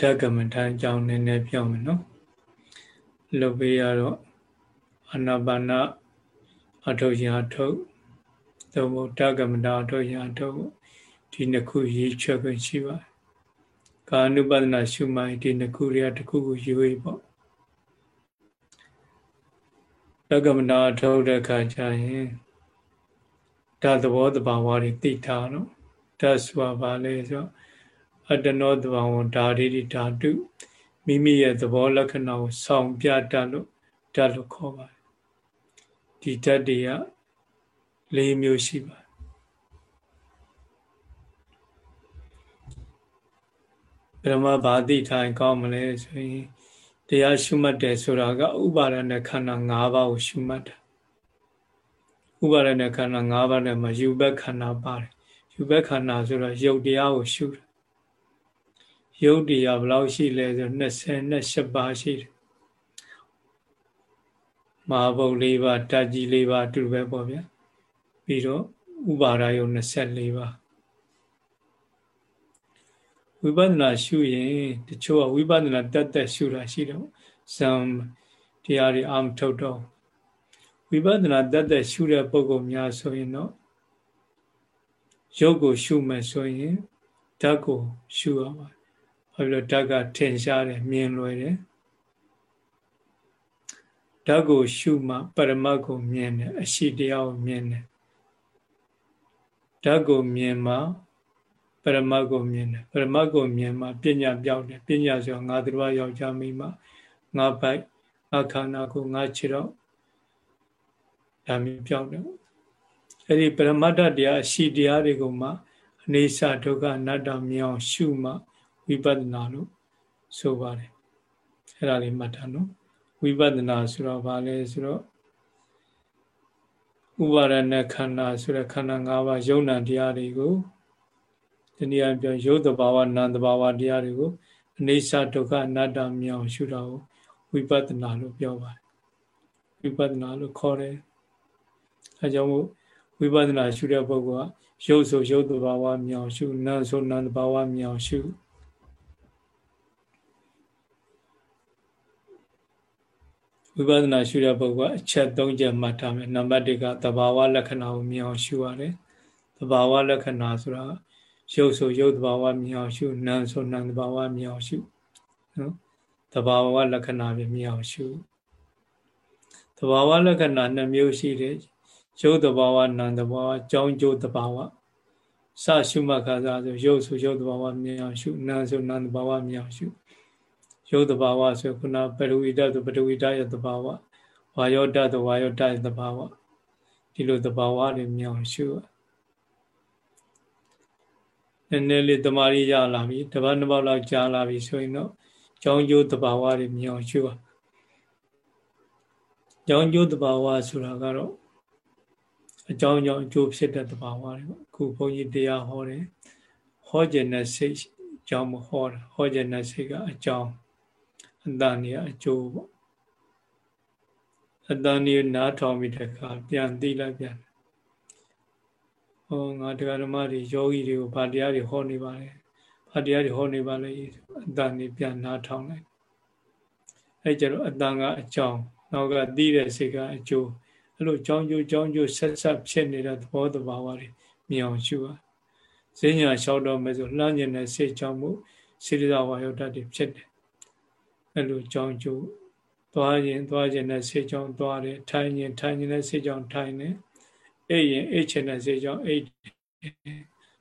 ဓကမထအကြောင်းနည်းနည်းပြောမယ်နော်လုပ်ပေးရတော့အနာပါနအထုတ်ရအထုတ်သို့မဟုတ်ဓကမထအထုတ်ရအထုတ်ဒီနှစ်ခုရေးချက်ခွင့်ရှိပါတယ်ကာနုပဒနာရှုမှန်ဒီနှစ်ခုတွေကတစ်ခုခုရွေးပေါ့ဓကမထအထုတ်တဲ့အခါကျရင်ဓာတ်သဘောတဘာဝတွေသိထားတော့ဓာတ်ဆိုတာဘာလဲဆိုတော့ အတ္တနောတဘာဝဓာရီဓာတုမိမိရဲ့သဘောလက္ခဏာကိုဆောင်ပြတတ်လို့ဓာတ်လို့ခေါ်ပါတယ်ဒီဓာတ်တွေက၄မျိုးရှိပါတယ်ပရမဘာတိထိုင်ကောင်းမလဲဆိုရင်တရားရှုမှတ်တယ်ဆိုတာကဥပါဒณะခန္ဓာ၅ပါးကိုရှုမှတ်တာဥပါဒณะခန္ဓာ၅ပါးနဲ့မှာယူဘက်ခန္ဓာပါတယ်ယူဘက်ခန္ဓာဆိုတော့ယုတ်တရားကိုရှုတ ယ်ယုတ်တရားဘယ်လောက်ရှိလဲဆို28ပါးရှိတယ်မဟာဘုတ်၄ပါးတတ်ကြီး၄ပါးအတူပဲပေါ့ဗျာပြီးတော့ဥပါဒယုတ်24ပါးဝိပဿနာရှုရင်တချို့ကဝိပဿနာတက်တက်ရှုတာရှိတယ်ဇံတရားတွေအာမထုတ်တော့ဝိပဿနာတက်တက်ရှုတဲ့ပုံကောင်များဆိုရင်တော့ရုပ်ကိုရှုမယ်ဆိုရင်ဓာတ်ကိုရှုရပါ ဘာဖြစ်လို့ဓာတ်ကထင်ရှားတယ်မြင်လွယ်တယ်ဓာတ်ကိုရှုမှပရမတ်ကိုမြင်တယ်အရှိတရားကိုမြင်တယ်ဓာတ်ကိုမြင်မှပရမတ်ကိုမြင်တယ်ပရမတ်ကိုမြင်မှပညာပြောက်တယ်ပညာဆိုငါတို့ဘာယောက်ျားမိန်းမငါပိုက်ငါခန္ဓာကိုငါခြေတော့ဒါမျိုးပြောက်တယ်အဲ့ဒီပရမတ္တတရားအရှိတရားတွေကိုမှအနေစာဒုက္ခအနတ္တမြောင်ရှုမှ ဝိပဿနာလို့ဆိုပါတယ်အဲ့ဒါလေးမှတ်ထားနော်ဝိပဿနာဆိုတော့ဘာလဲဆိုတော့ဥပါရณะခန္ဓာဆိုတဲ့ခန္ဓာ၅ပါးယုံနာတရားတွေကိုဒီနေရာပြောယုတ်တဘာဝနာမ်တဘာဝတရားတွေကိုအနေစာဒုက္ခအနတ္တမြောင်ရှုတာကိုဝိပဿနာလို့ပြောပါတယ်ဝိပဿနာလို့ခေါ်တယ်အဲကြောင့်မို့ဝိပဿနာရှုတဲ့ပုဂ္ဂိုလ်ကရုပ်ဆိုရုပ်တဘာဝမြောင်ရှုနာမ်ဆိုနာမ်တဘာဝမြောင်ရှု ဝိပဿနာရှုတဲ့ပုဂ္ဂိုလ်ကအချက်၃ချက်မှတ်ထားမယ်နံပါတ်၁ကတဘာဝလက္ခဏာကိုမြင်အောင်ရှုရတယ်တဘာဝလက္ခဏာဆိုတာရုပ်ဆိုရုပ်တဘာဝမြင်အောင်ရှုနာမ်ဆိုနာမ်တဘာဝမြင်အောင်ရှုနော်တဘာဝလက္ခဏာပဲမြင်အောင်ရှုတဘာဝလက္ခဏာနှမျိုးရှိတယ်ရုပ်တဘာဝနာမ်တဘာဝကြောင်းကျိုးတဘာဝစရှုမှတ်ခါစားဆိုရုပ်ဆိုရုပ်တဘာဝမြင်အောင်ရှုနာမ်ဆိုနာမ်တဘာဝမြင်အောင်ရှု ရုပ်တဘာဝဆိုခုနပရဝိတဆိုပရဝိတရဲ့တဘာဝဝါယောတတဝါယောတရဲ့တဘာဝဒီလိုတဘာဝတွေမြင်အောင်ရှုနည်းနည်းလေးတမာရီရလာပြီတပတ်နှစ်ပတ်လောက်ကြာလာပြီဆိုရင်တော့ကြောင်းကျိုးတဘာဝတွေမြင်အောင်ရှုပါကြောင်းကျိုးတဘာဝဆိုတာကတော့အကြောင်းကြောင့်အကျိုးဖြစ်တဲ့တဘာဝတွေပေါ့အခုဘုန်းကြီးတရားဟောတယ်ဟောခြင်းနဲ့စိတ်အကြောင်းမဟောတာဟောခြင်းနဲ့စိတ်ကအကြောင်း အတန်ကြီးအကျိုးပေါ့အတန်ကြီးနားထောင်ပြီးတခါပြန်သိလိုက်ပြန်ဟောငါတရားဓမ္မတွေယောဂီတွေကိုဗာတရားတွေဟောနေပါလေဗာတရားတွေဟောနေပါလေအတန်ကြီးပြန်နားထောင်လိုက်အဲကြတော့အတန်ကအကြောင်းနောက်ကသိတဲ့စိတ်ကအကျိုးအဲ့လိုကြောင်းကျိုးကြောင်းကျိုးဆက်ဆက်ဖြစ်နေတဲ့သဘောတဘာဝတွေမြင်အောင်ရှုပါဈဉ္ညာလျှောက်တော့မယ်ဆိုလှမ်းကျင်တဲ့စိတ်ကြောင့်မို့စိရိသာဝါယောဓာတ်တွေဖြစ်တယ် အဲ့လိုကြောင်းကျိုးသွားရင်သွားခြင်းနဲ့စိတ်ကြောင့်သွားတယ်ထိုင်ရင်ထိုင်ခြင်းနဲ့စိတ်ကြောင့်ထိုင်တယ်အိပ်ရင်အိပ်ခြင်းနဲ့စိတ်ကြောင့်အိပ်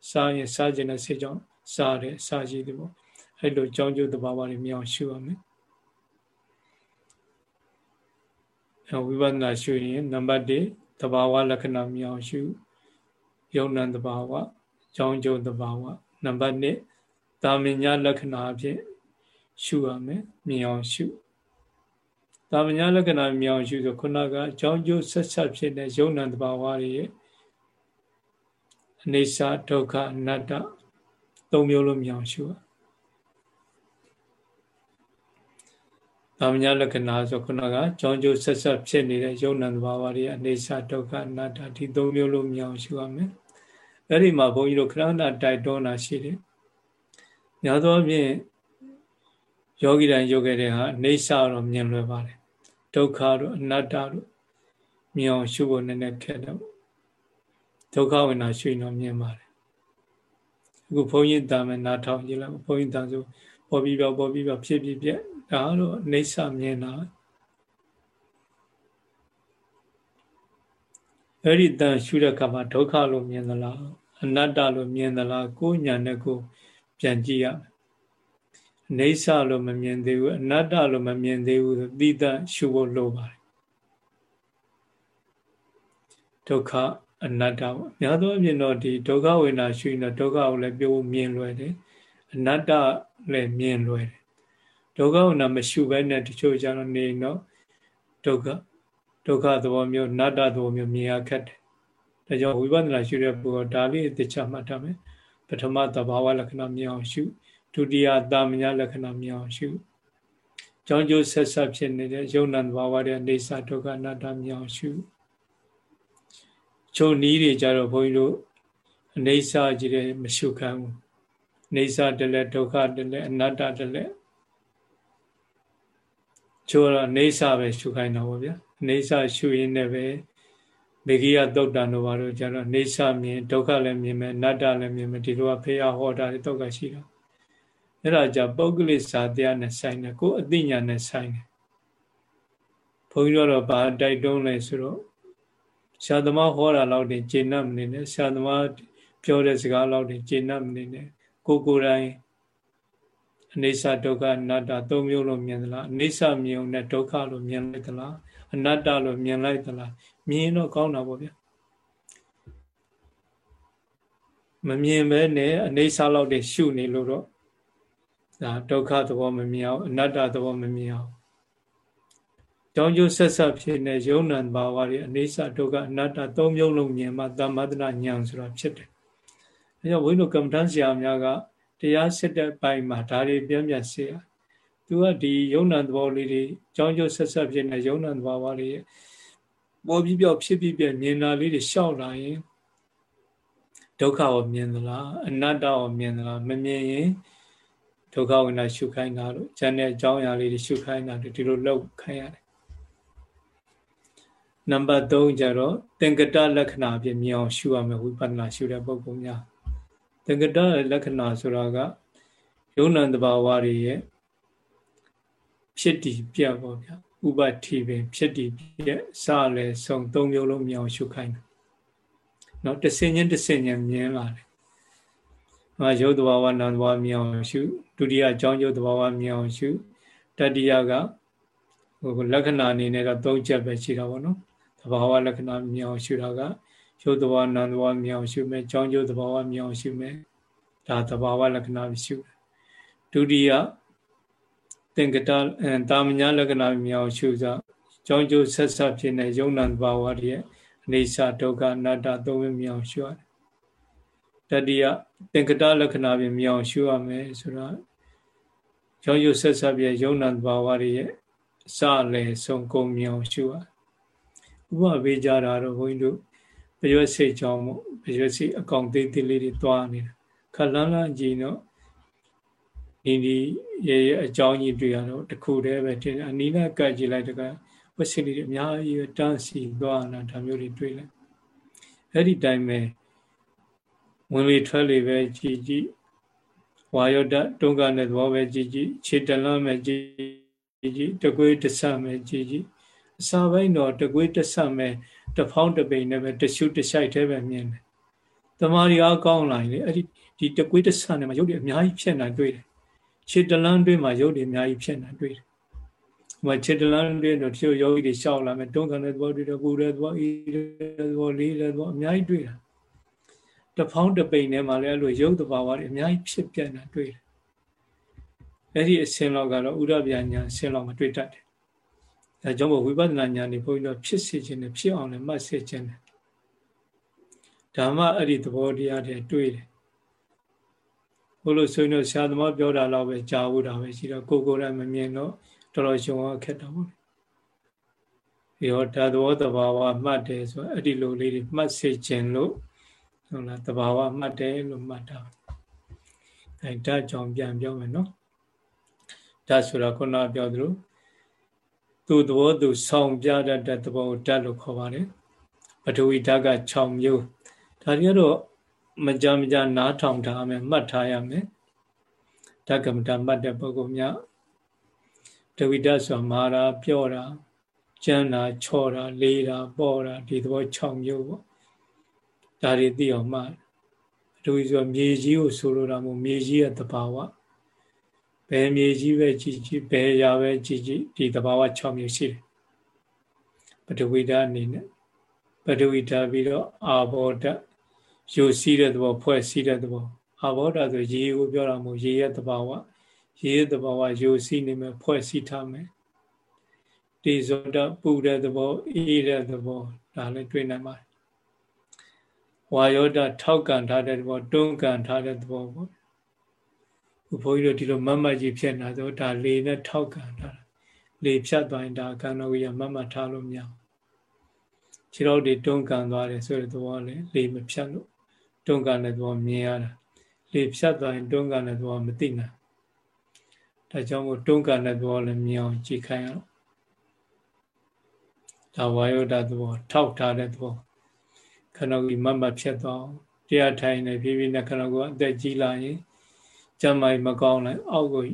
စားရင်စားခြင်းနဲ့စိတ်ကြောင့်စားတယ်စားကြည့်တယ်ပေါ့အဲ့လိုကြောင်းကျိုးတဘာဝတွေမြင်အောင်ရှုရမယ်ဝိပဿနာရှုရင်နံပါတ်1တဘာဝလက္ခဏာမြင်အောင်ရှုယုံနံတဘာဝကြောင်းကျုံတဘာဝနံပါတ်2တာမညာလက္ခဏာအဖြစ် ရှုရမယ်မြင်အောင်ရှုတာမညာလက္ခဏာမြင်အောင်ရှုဆိုခုနကအကြောင်းကျိုးဆက်ဆက်ဖြစ်တဲ့ယုံနံတဘာဝတွေရဲ့အနေစာဒုက္ခအနတ္တသုံးမျိုးလုံးမြင်အောင်ရှုရသာမညလက္ခဏာဆိုခုနကကြောင်းကျိုးဆက်ဆက်ဖြစ်နေတဲ့ယုံနံသဘာဝတွေအနေစာဒုက္ခအနတ္တဒီသုံးမျိုးလုံးမြောင်ရှုရမယ်။အဲ့ဒီမှာဘုန်းကြီးတို့ခရဏတိုက်တွန်းတာရှိတယ်များသောအားဖြင့် ယောဂီတိုင်းယောဂတဲ့ဟာအိဋ္ဌတော့မြင်လွယ်ပါတယ်ဒုက္ခတို့အနတ္တတို့မြင်အောင်ရှုဖို့နည်းနည်းခက်တော့ဒုက္ခဝိနာရှုရင်တော့မြင်ပါတယ်အခုဘုန်းကြီးတာမယ်နားထောင်ကြည့်လိုက်ဘုန်းကြီးတာဆိုပေါ်ပြီးပြောပေါ်ပြီးပြောဖြစ်ဖြစ်ပြက်ဒါတော့အိဋ္ဌမြင်တာအဲ့ဒီတန်ရှုတဲ့အခါမှာဒုက္ခလို့မြင်သလားအနတ္တလို့မြင်သလားကိုယ်ညာနဲ့ကိုပြန်ကြည့်ရမယ် နေဆာလို့မမြင်သေးဘူးအနတ္တလို့မမြင်သေးဘူးဆိုတိတရှုဖို့လိုပါတယ်ဒုက္ခအနတ္တပေါ့အများသောအပြင်တော့ဒီဒုက္ခဝေဒနာရှုရင်တော့ဒုက္ခကိုလည်းပြောမြင်လွယ်တယ်အနတ္တလည်းမြင်လွယ်တယ်ဒုက္ခဝေဒနာမရှုဘဲနဲ့တချို့ကျတော့နေတော့ဒုက္ခဒုက္ခသဘောမျိုးအနတ္တသဘောမျိုးမြင်ရခက်တယ်ဒါကြောင့်ဝိပဿနာရှုတဲ့ပုဂ္ဂိုလ်ဒါလေးသိချမှတ်ထားမယ်ပထမသဘာဝလက္ခဏာမြင်အောင်ရှု ဒုတိယတာမညာလက္ခဏာမြင်အောင်ရှုကြောင်းကျိုးဆက်ဆက်ဖြစ်နေတဲ့ယုံနံသဘာဝတဲ့အိသဒုက္ခအနတ္တမြင်အောင်ရှုချုံနီးတွေကြတော့ဘုန်းကြီးတို့အိသကြီးတယ်မရှုခံဘူးအိသတလည်းဒုက္ခတလည်းအနတ္တတလည်းချိုးတော့အိသပဲရှုခိုင်းတော့ဗောဗျာအိသရှုရင်းနဲ့ပဲမေဂိယသုတ်တန်တို့ဘာလို့ကျတော့နေဆမြင်ဒုက္ခလည်းမြင်မယ်နတ္တလည်းမြင်မယ်ဒီလိုကဖေယဟောတာတုတ်ကရှိတော့ အဲ့ဒါကြပုဂ္ဂလိဇာတရားနဲ့ဆိုင်တယ်ကိုယ်အသိဉာဏ်နဲ့ဆိုင်တယ်ဘုန်းကြီးတို့တော့ဘာတိုက်တွန်းလဲဆိုတော့ဆရာသမားဟောတာလောက်တင်ကျေနပ်မနေနဲ့ဆရာသမားပြောတဲ့စကားလောက်တင်ကျေနပ်မနေနဲ့ကိုကိုယ်တိုင်အနိစ္စဒုက္ခအနတ္တသုံးမျိုးလို့မြင်သလားအနိစ္စမြင်ုံနဲ့ဒုက္ခလို့မြင်လိုက်သလားအနတ္တလို့မြင်လိုက်သလားမြင်တော့ကောင်းတာပေါ့ဗျာမမြင်ပဲနဲ့အနေဆာလောက်တွေရှုနေလို့တော့ ဒါဒုက္ခသဘောမမြင်အောင်အနတ္တသဘောမမြင်အောင်ကြောင်းကျိုးဆက်ဆက်ဖြစ်နေယုံနံဘာဝတွေအနေဆာဒုက္ခအနတ္တသုံးမျိုးလုံးမြင်မှသမ္မတနာဉာဏ်ဆိုတာဖြစ်တယ်။အဲကြောင့်ဘုန်းကြီးတို့ကမ္မဋ္ဌာန်းဆရာများကတရားစစ်တဲ့ပိုင်းမှာဒါတွေပြန်ပြန်ရှင်းရသူကဒီယုံနံသဘောလေးတွေကြောင်းကျိုးဆက်ဆက်ဖြစ်နေယုံနံသဘာဝတွေပေါ်ပြီးပြောက်ဖြစ်ပြီးပြမြင်တာလေးတွေရှောက်လာရင်ဒုက္ခကိုမြင်သလားအနတ္တကိုမြင်သလားမမြင်ရင် ဒုက္ခဝိနာရှုခိုင်းတာလို့ဉာဏ်နဲ့အကြောင်းအရာလေးတွေရှုခိုင်းတာဒီလိုလောက်ခိုင်းရတယ်နံပါတ်3ကျတော့သင်္ကတလက္ခဏာပြမြင်အောင်ရှုရမယ်ဝိပဿနာရှုတဲ့ပုဂ္ဂိုလ်များသင်္ကတလက္ခဏာဆိုတာကယုံနံတဘာဝတွေရဲ့ဖြစ်တည်ပြပေါ့ဗျာဥပတိပင်ဖြစ်တည်ပြက်စလည်းဆုံးသုံးမျိုးလုံးမြောင်ရှုခိုင်းတယ်။နော်တဆင်ချင်းတဆင်ချင်းမြင်လာတယ်။ဟာ ရုပ်တဘာဝနာမ်တဘာဝမြောင်ရှုဒုတိယအကြောင်းရုပ်တဘာဝမြောင်ရှုတတိယကဟိုလက္ခဏာအနေနဲ့တော့သုံးချက်ပဲရှိတာပေါ့နော်။တဘာဝလက္ခဏာမြောင်ရှုတာကရုပ်တဘာဝနာမ်တဘာဝမြောင်ရှုမယ်ကြောင်းရုပ်တဘာဝမြောင်ရှုမယ်ဒါတဘာဝလက္ခဏာရှုဒုတိယသင်္ကတတာမညာလက္ခဏာမြောင်ရှုစားကြောင်းကျိုးဆက်ဆက်ဖြစ်နေယုံနံဘာဝတည်းအနေစာဒုက္ခအနတ္တသုံးမျိုးမြောင်ရှုရတယ် တတိယသင်္ကတလက္ခဏာပြင်မြောင်ရှုရမယ်ဆိုတော့ကြောင်းကျိုးဆက်ဆက်ပြယုံနံဘာဝတည်းစလည်းဆုံးကုန်မြောင်ရှုရဥပမေးကြတာတော့ဘုန်းကြီးတို့ပရွက်စိတ်ကြောင့်မို့ပရွက်စိတ်အကောင်သေးသေးလေးတွေတွားနေတာခလန်းလန်းကြည့်တော့ဒီဒီရဲ့ရဲ့အကြောင်းကြီးတွေ့ရတော့တခုတည်းပဲတင်အနိနာကတ်ကြည့်လိုက်တကဝက်စစ်လေးတွေအများကြီးတန်းစီသွားတာဒါမျိုးတွေတွေ့လိုက်အဲ့ဒီတိုင်းပဲ ဝင်လေထွက်လေပဲကြည်ကြည်ဝါယောတတုံးကတဲ့သဘောပဲကြည်ကြည်ခြေတလန်းပဲကြည်ကြည်တကွေးတဆမဲ့ကြည်ကြည်အစာပိုင်းတော့တကွေးတဆမဲ့တဖောင်းတပိန်နဲ့ပဲတရှုတရှိုက်သေးပဲမြင်တယ်တမာရီအားကောင်းလာရင်အဲ့ဒီဒီတကွေးတဆနဲ့မှရုပ်တွေအများကြီးဖြစ်နေတွေ့တယ်ခြေတလန်းတွင်းမှာရုပ်တွေအများကြီးဖြစ်နေတွေ့တယ်။ဟိုခြေတလန်းတွင်းတော့တချို့ယောဂီတွေရှောက်လာမယ်တွန်းကန်တဲ့သဘောတွေ့တယ်ပူတဲ့သဘောအေးတဲ့သဘောလေးတဲ့သဘောအများကြီးတွေ့တာ။ တဖောင်းတပိန်ထဲမှာလည်းအဲ့လိုရုပ်တဘာဝတွေအများကြီးဖြစ်ပြနေတာတွေ့တယ်။အဲ့ဒီအစင်လောက်ကတော့ဥရပြညာအစင်လောက်မတွေ့တတ်တယ်။အဲကြောင့်မို့ဝိပဿနာဉာဏ်นี่ဘုန်းကြီးတို့ဖြစ်စေခြင်းနဲ့ဖြစ်အောင်လည်းမှတ်စေခြင်းနဲ့ဓမ္မအဲ့ဒီသဘောတရားတွေတွေ့တယ်ဘုလို့ဆိုရင်တော့ဆရာသမားပြောတာတော့ပဲကြားဖို့တာပဲရှိတော့ကိုကိုယ်လည်းမမြင်တော့တော်တော်ရှုံအောင်ခက်တာပေါ့ဒီတော့ဓာတ်သဘောတဘာဝမှတ်တယ်ဆိုအဲ့ဒီလိုလေးတွေမှတ်စေခြင်းလို့ ဟုတ်လားတဘာဝမှတ်တယ်လို့မှတ်တာအဲဓာတ်ကြောင့်ပြန်ပြောမယ်နော်ဓာတ်ဆိုတာခုနပြောသလိုသူ့သဘောသူဆောင်ပြတတ်တဲ့သဘောကိုဓာတ်လို့ခေါ်ပါတယ်ပထဝီဓာတ်က6မျိုးဒါတွေကတော့မကြမကြနားထောင်ထားမယ်မှတ်ထားရမယ်ဓာတ်ကမ္မတာမှတ်တဲ့ပုဂ္ဂိုလ်များတဝိဓာတ်ဆိုတာမာတာပြောတာကျမ်းတာချော့တာလေးတာပေါ်တာဒီသဘော6မျိုးပေါ့ ဒါတွေသိအောင်မှတ်ပထဝီဆိုမြေကြီးကိုဆိုလိုတာမို့မြေကြီးရဲ့သဘာဝဘယ်မြေကြီးပဲကြည်ကြည်ဘယ်ရာပဲကြည်ကြည်ဒီသဘာဝ6မျိုးရှိတယ်ပထဝီဓာတ်အနေနဲ့ပထဝီဓာတ်ပြီးတော့အာဘောဓာတ်ယူစီးတဲ့သဘောဖွဲ့စည်းတဲ့သဘောအာဘောဓာတ်ဆိုရေကိုပြောတာမဟုတ်ရေရဲ့သဘာဝရေရဲ့သဘာဝယူစီးနေမယ်ဖွဲ့စည်းထားမယ်ဒီဇောဓာတ်ပူတဲ့သဘောအေးတဲ့သဘောဒါလည်းတွေ့နိုင်ပါတယ် ဝါယောဓာတ်ထောက်ကန်ထားတဲ့သဘောတွန်းကန်ထားတဲ့သဘောပေါ့ဘုန်းကြီးတို့ဒီလိုမတ်မတ်ကြီးဖြစ်နေတော့ဒါလေနဲ့ထောက်ကန်ထားတာလေဖြတ်သွားရင်ဒါကံတော်ကြီးမတ်မတ်ထားလို့မရဘူးခြေတော်တွေတွန်းကန်သွားတယ်ဆိုတဲ့သဘောလေလေမဖြတ်လို့တွန်းကန်တဲ့သဘောမြင်ရတာလေဖြတ်သွားရင်တွန်းကန်တဲ့သဘောမသိနိုင်ဒါကြောင့်မို့တွန်းကန်တဲ့သဘောလည်းမြင်အောင်ကြည့်ခိုင်းရအောင်ဒါဝါယောဒသဘောထောက်ထားတဲ့သဘော ခဏကြီးမတ်မတ်ဖြတ်သွားတရားထိုင်နေဖြည်းဖြည်းနဲ့ခဏကအသက်ကြီးလာရင်ကျမ်းမိုင်မကောင်းလိုက်အောက်ကို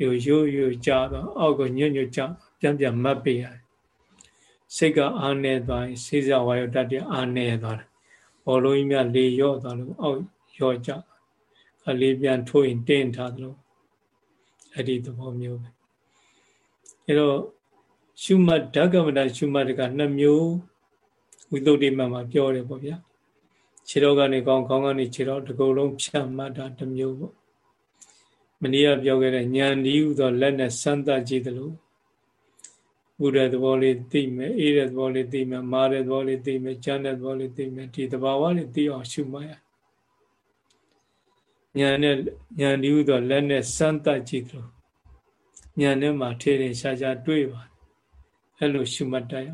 ရိုးရိုးရိုးကြတော့အောက်ကိုညွတ်ညွတ်ကြပြန်ပြန်မတ်ပေးရတယ်စိတ်ကအာနေသွားရင်စေစဝါယောတတအာနေသွားတယ်ဘောလုံးကြီးများလေရော့သွားလို့အောက်ရော့ကြခလေးပြန်ထိုးရင်တင်းထားတယ်လို့အဲ့ဒီသဘောမျိုးပဲအဲ့တော့ရှုမှတ်ဓကမတရှုမှတ်တကနှစ်မျိုး ဝိသုဒ္ဓိမမှာပြောတယ်ပေါ့ဗျာခြေတော်ကနေကောင်းကောင်းကနေခြေတော်တစ်ကုလုံးဖြတ်မှတ်တာတစ်မျိုးပေါ့မနေ့ကပြောခဲ့တဲ့ဉာဏ်ဒီဟုသောလက်နဲ့စမ်းသပ်ကြည့်တယ်လို့ဘုရားသဘောလေးသိမယ်အေးတဲ့သဘောလေးသိမယ်မာတဲ့သဘောလေးသိမယ်ကြမ်းတဲ့သဘောလေးသိမယ်ဒီသဘာဝလေးသိအောင်ရှုမှတ်ရဉာဏ်နဲ့ဉာဏ်ဒီဟုသောလက်နဲ့စမ်းသပ်ကြည့်တယ်လို့ဉာဏ်နဲ့မှထေရင်ရှားရှားတွေ့ပါအဲ့လိုရှုမှတ်တတ်ရ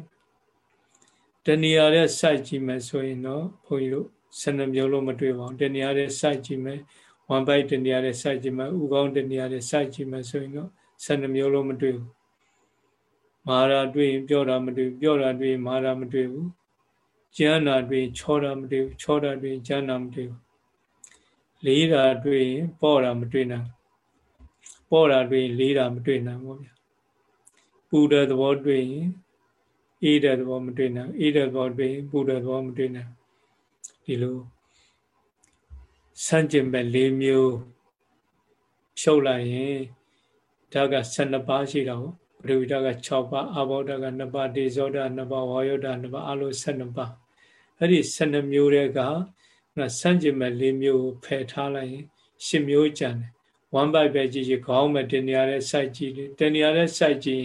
တဏှာရဲ့စိုက်ကြည့်မယ်ဆိုရင်တော့ဘုန်းကြီးတို့12မျိုးလုံးမတွေ့ပါဘူးတဏှာရဲ့စိုက်ကြည့်မယ်ဝမ်ပိုက်တဏှာရဲ့စိုက်ကြည့်မယ်ဥကောင်းတဏှာရဲ့စိုက်ကြည့်မယ်ဆိုရင်တော့12မျိုးလုံးမတွေ့ဘူးမာရာတွေ့ရင်ပြောတာမတွေ့ဘူးပြောတာတွေ့ရင်မာရာမတွေ့ဘူးကျမ်းတာတွေ့ရင်ချောတာမတွေ့ဘူးချောတာတွေ့ရင်ကျမ်းတာမတွေ့ဘူးလေးတာတွေ့ရင်ပေါ့တာမတွေ့နိုင်ပေါ့တာတွေ့ရင်လေးတာမတွေ့နိုင်ဘူးဗျာပူတဲ့သဘောတွေ့ရင် အေးတဲ့သဘောမတွေ့နိုင်အေးတဲ့သဘောတွေ့ရင်ပူတဲ့သဘောမတွေ့နိုင်ဒီလိုစန့်ကျင်ဘက်၄မျိုးဖြုတ်လိုက်ရင်ဒါက12ပါးရှိတာကိုပရိဝိဒက6ပါးအာဘောဓက2ပါးဒေဇောဓ2ပါးဝါယောဓ2ပါးအလို12ပါးအဲ့ဒီ12မျိုးတွေကစန့်ကျင်ဘက်၄မျိုးကိုဖယ်ထားလိုက်ရင်10မျိုးကျန်တယ်ဝမ်းပိုက်ပဲကြည့်ကြည့်ခေါင်းမဲ့တင်နေရတဲ့ site ကြည့်တယ်တင်နေရတဲ့ site ကြည့်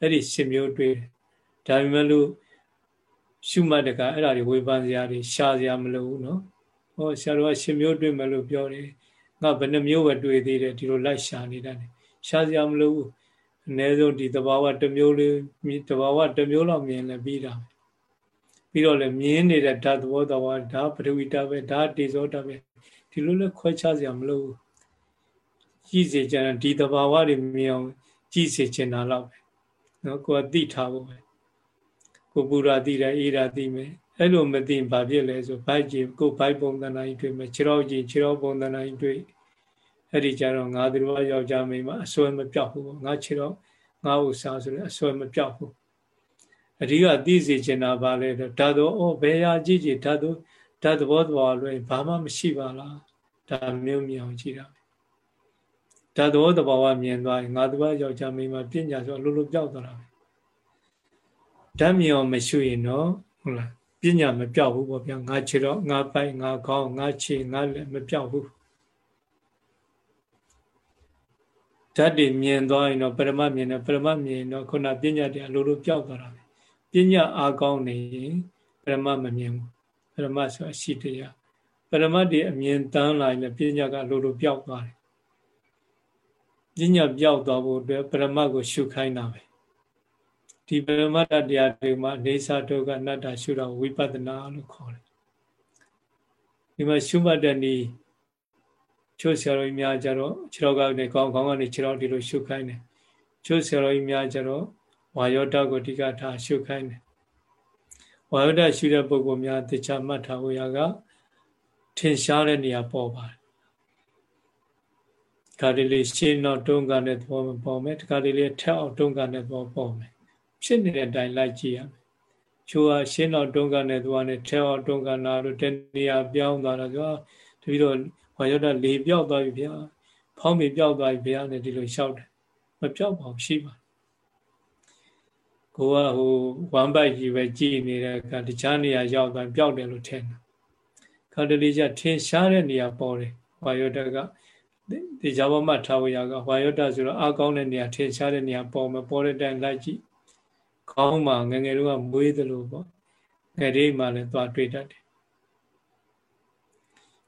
အဲ့ဒီ10မျိုးတွေ့တယ် ဒါပေမဲ့လို့ရှုမှတ်တကအဲ့ဒါတွေဝေဖန်စရာတွေရှားစရာမလိုဘူးနော်ဟောဆရာတော်က10မျိုးတွေ့မယ်လို့ပြောတယ်ငါဘယ်နှမျိုးပဲတွေ့သေးတယ်ဒီလိုလိုက်ရှာနေတယ်ရှားစရာမလိုဘူးအနည်းဆုံးဒီတဘာဝတစ်မျိုးလေးတဘာဝတစ်မျိုးလောက်မြင်လဲပြီးတာပြီးတော့လည်းမြင်နေတဲ့ဓာတ်သဘောတဘာဓာတ်ပထဝီဓာတ်ပဲဓာတ်တေဇောဓာတ်ပဲဒီလိုလဲခွဲခြားစရာမလိုဘူးကြည့်စေချင်ဒီတဘာဝတွေမြင်အောင်ကြည့်စေချင်တာတော့ပဲနော်ကိုယ်ကသိထားဖို့ပဲ ကိုပူရာသိတယ်အေးရာသိမယ်အဲ့လိုမသိဘာဖြစ်လဲဆိုဘိုက်ကြီးကိုဘိုက်ပုံသဏ္ဍာန်ကြီးတွေ့မယ်ခြေတော်ကြီးခြေတော်ပုံသဏ္ဍာန်ကြီးတွေ့အဲ့ဒီကြတော့ငါတို့ဘာယောက်ျားမိန်းမအစွဲမပြောက်ဘူးငါခြေတော်ငါဥစားဆိုတဲ့အစွဲမပြောက်ဘူးအဓိကသိစေချင်တာဘာလဲတော့ဓာတ်တော့အော်ဘယ်ရာကြည့်ကြည့်ဓာတ်တော့ဓာတ်သဘောသဘောလွယ်ဘာမှမရှိပါလားဒါမျိုးမြင်အောင်ကြည့်တာဓာတ်သဘောသဘောဝမြင်သွားရင်ငါတို့ဘာယောက်ျားမိန်းမပညာဆိုလိုလိုပြောက်သွားတာပဲ ဓာတ်မြင်အောင်မရှိရင်တော့ဟုတ်လားပညာမပြောက်ဘူးပေါ့ဗျာငါခြေတော့ငါပိုက်ငါခေါင်းငါခြေငါလက်မပြောက်ဘူးဓာတ်တွေမြင်သွားရင်တော့ပရမမြင်တယ်ပရမမြင်တော့ခုနပညာတွေအလိုလိုပြောက်သွားတာပဲပညာအားကောင်းနေရင်ပရမမမြင်ဘူးပရမဆိုအရှိတရားပရမတွေအမြင်တန်းလာရင်ပညာကအလိုလိုပြောက်သွားတယ်ပညာပြောက်သွားဖို့အတွက်ပရမကိုရှုခိုင်းတာပဲ ဒီပရမတ္တတရားတွေမှာနေသာဒုက္ခအနတ္တရှုတော့ဝိပဿနာလို့ခေါ်တယ်ဒီမှာရှုမှတ်တဲ့နည်းချို့ဆရာတော်ကြီးများကြတော့ခြေတော်ကနေကောင်းကောင်းကနေခြေတော်ဒီလိုရှုခိုင်းတယ်ချို့ဆရာတော်ကြီးများကြတော့ဝါယောတကိုအဓိကထားရှုခိုင်းတယ်ဝါယောတရှုတဲ့ပုဂ္ဂိုလ်များတခြားမှတ်ထားဖို့ရကထင်ရှားတဲ့နေရာပေါ်ပါတယ်ခါတလေရှင်းတော့တွန်းကန်တဲ့သဘောပေါ်မယ်တခါတလေထက်အောင်တွန်းကန်တဲ့သဘောပေါ်မယ် ဖြစ်နေတဲ့အတိုင်းလိုက်ကြည့်ရမယ်ချိုးကရှင်းတော့တွန်းကန်တဲ့သဘောနဲ့ထက်အောင်တွန်းကန်တာတို့တနေရာပြောင်းသွားတာဆိုတော့တပီတော့ဝါယောဒလေပြောက်သွားပြီဗျာဖောင်းပြီပြောက်သွားပြီဗျာနဲ့ဒီလိုလျှောက်တယ်မပြောက်ပါဘူးရှိပါကိုကဟိုဝမ်ဘိုက်ကြီးပဲကြည်နေတဲ့ကတခြားနေရာရောက်သွားပြောက်တယ်လို့ထင်တယ်ခါတလေကျထင်ရှားတဲ့နေရာပေါ်တယ်ဝါယောဒကဒီဇာဘမထားဝရကဝါယောဒဆိုတော့အကောင်းတဲ့နေရာထင်ရှားတဲ့နေရာပေါ်မှာပေါ်တဲ့တိုင်လိုက်ကြည့် ခေါင်းမှာငငယ်တော့မွေးသလိုပေါ့ငယ်လေးမှလည်းသွားတွေ့တတ်တယ်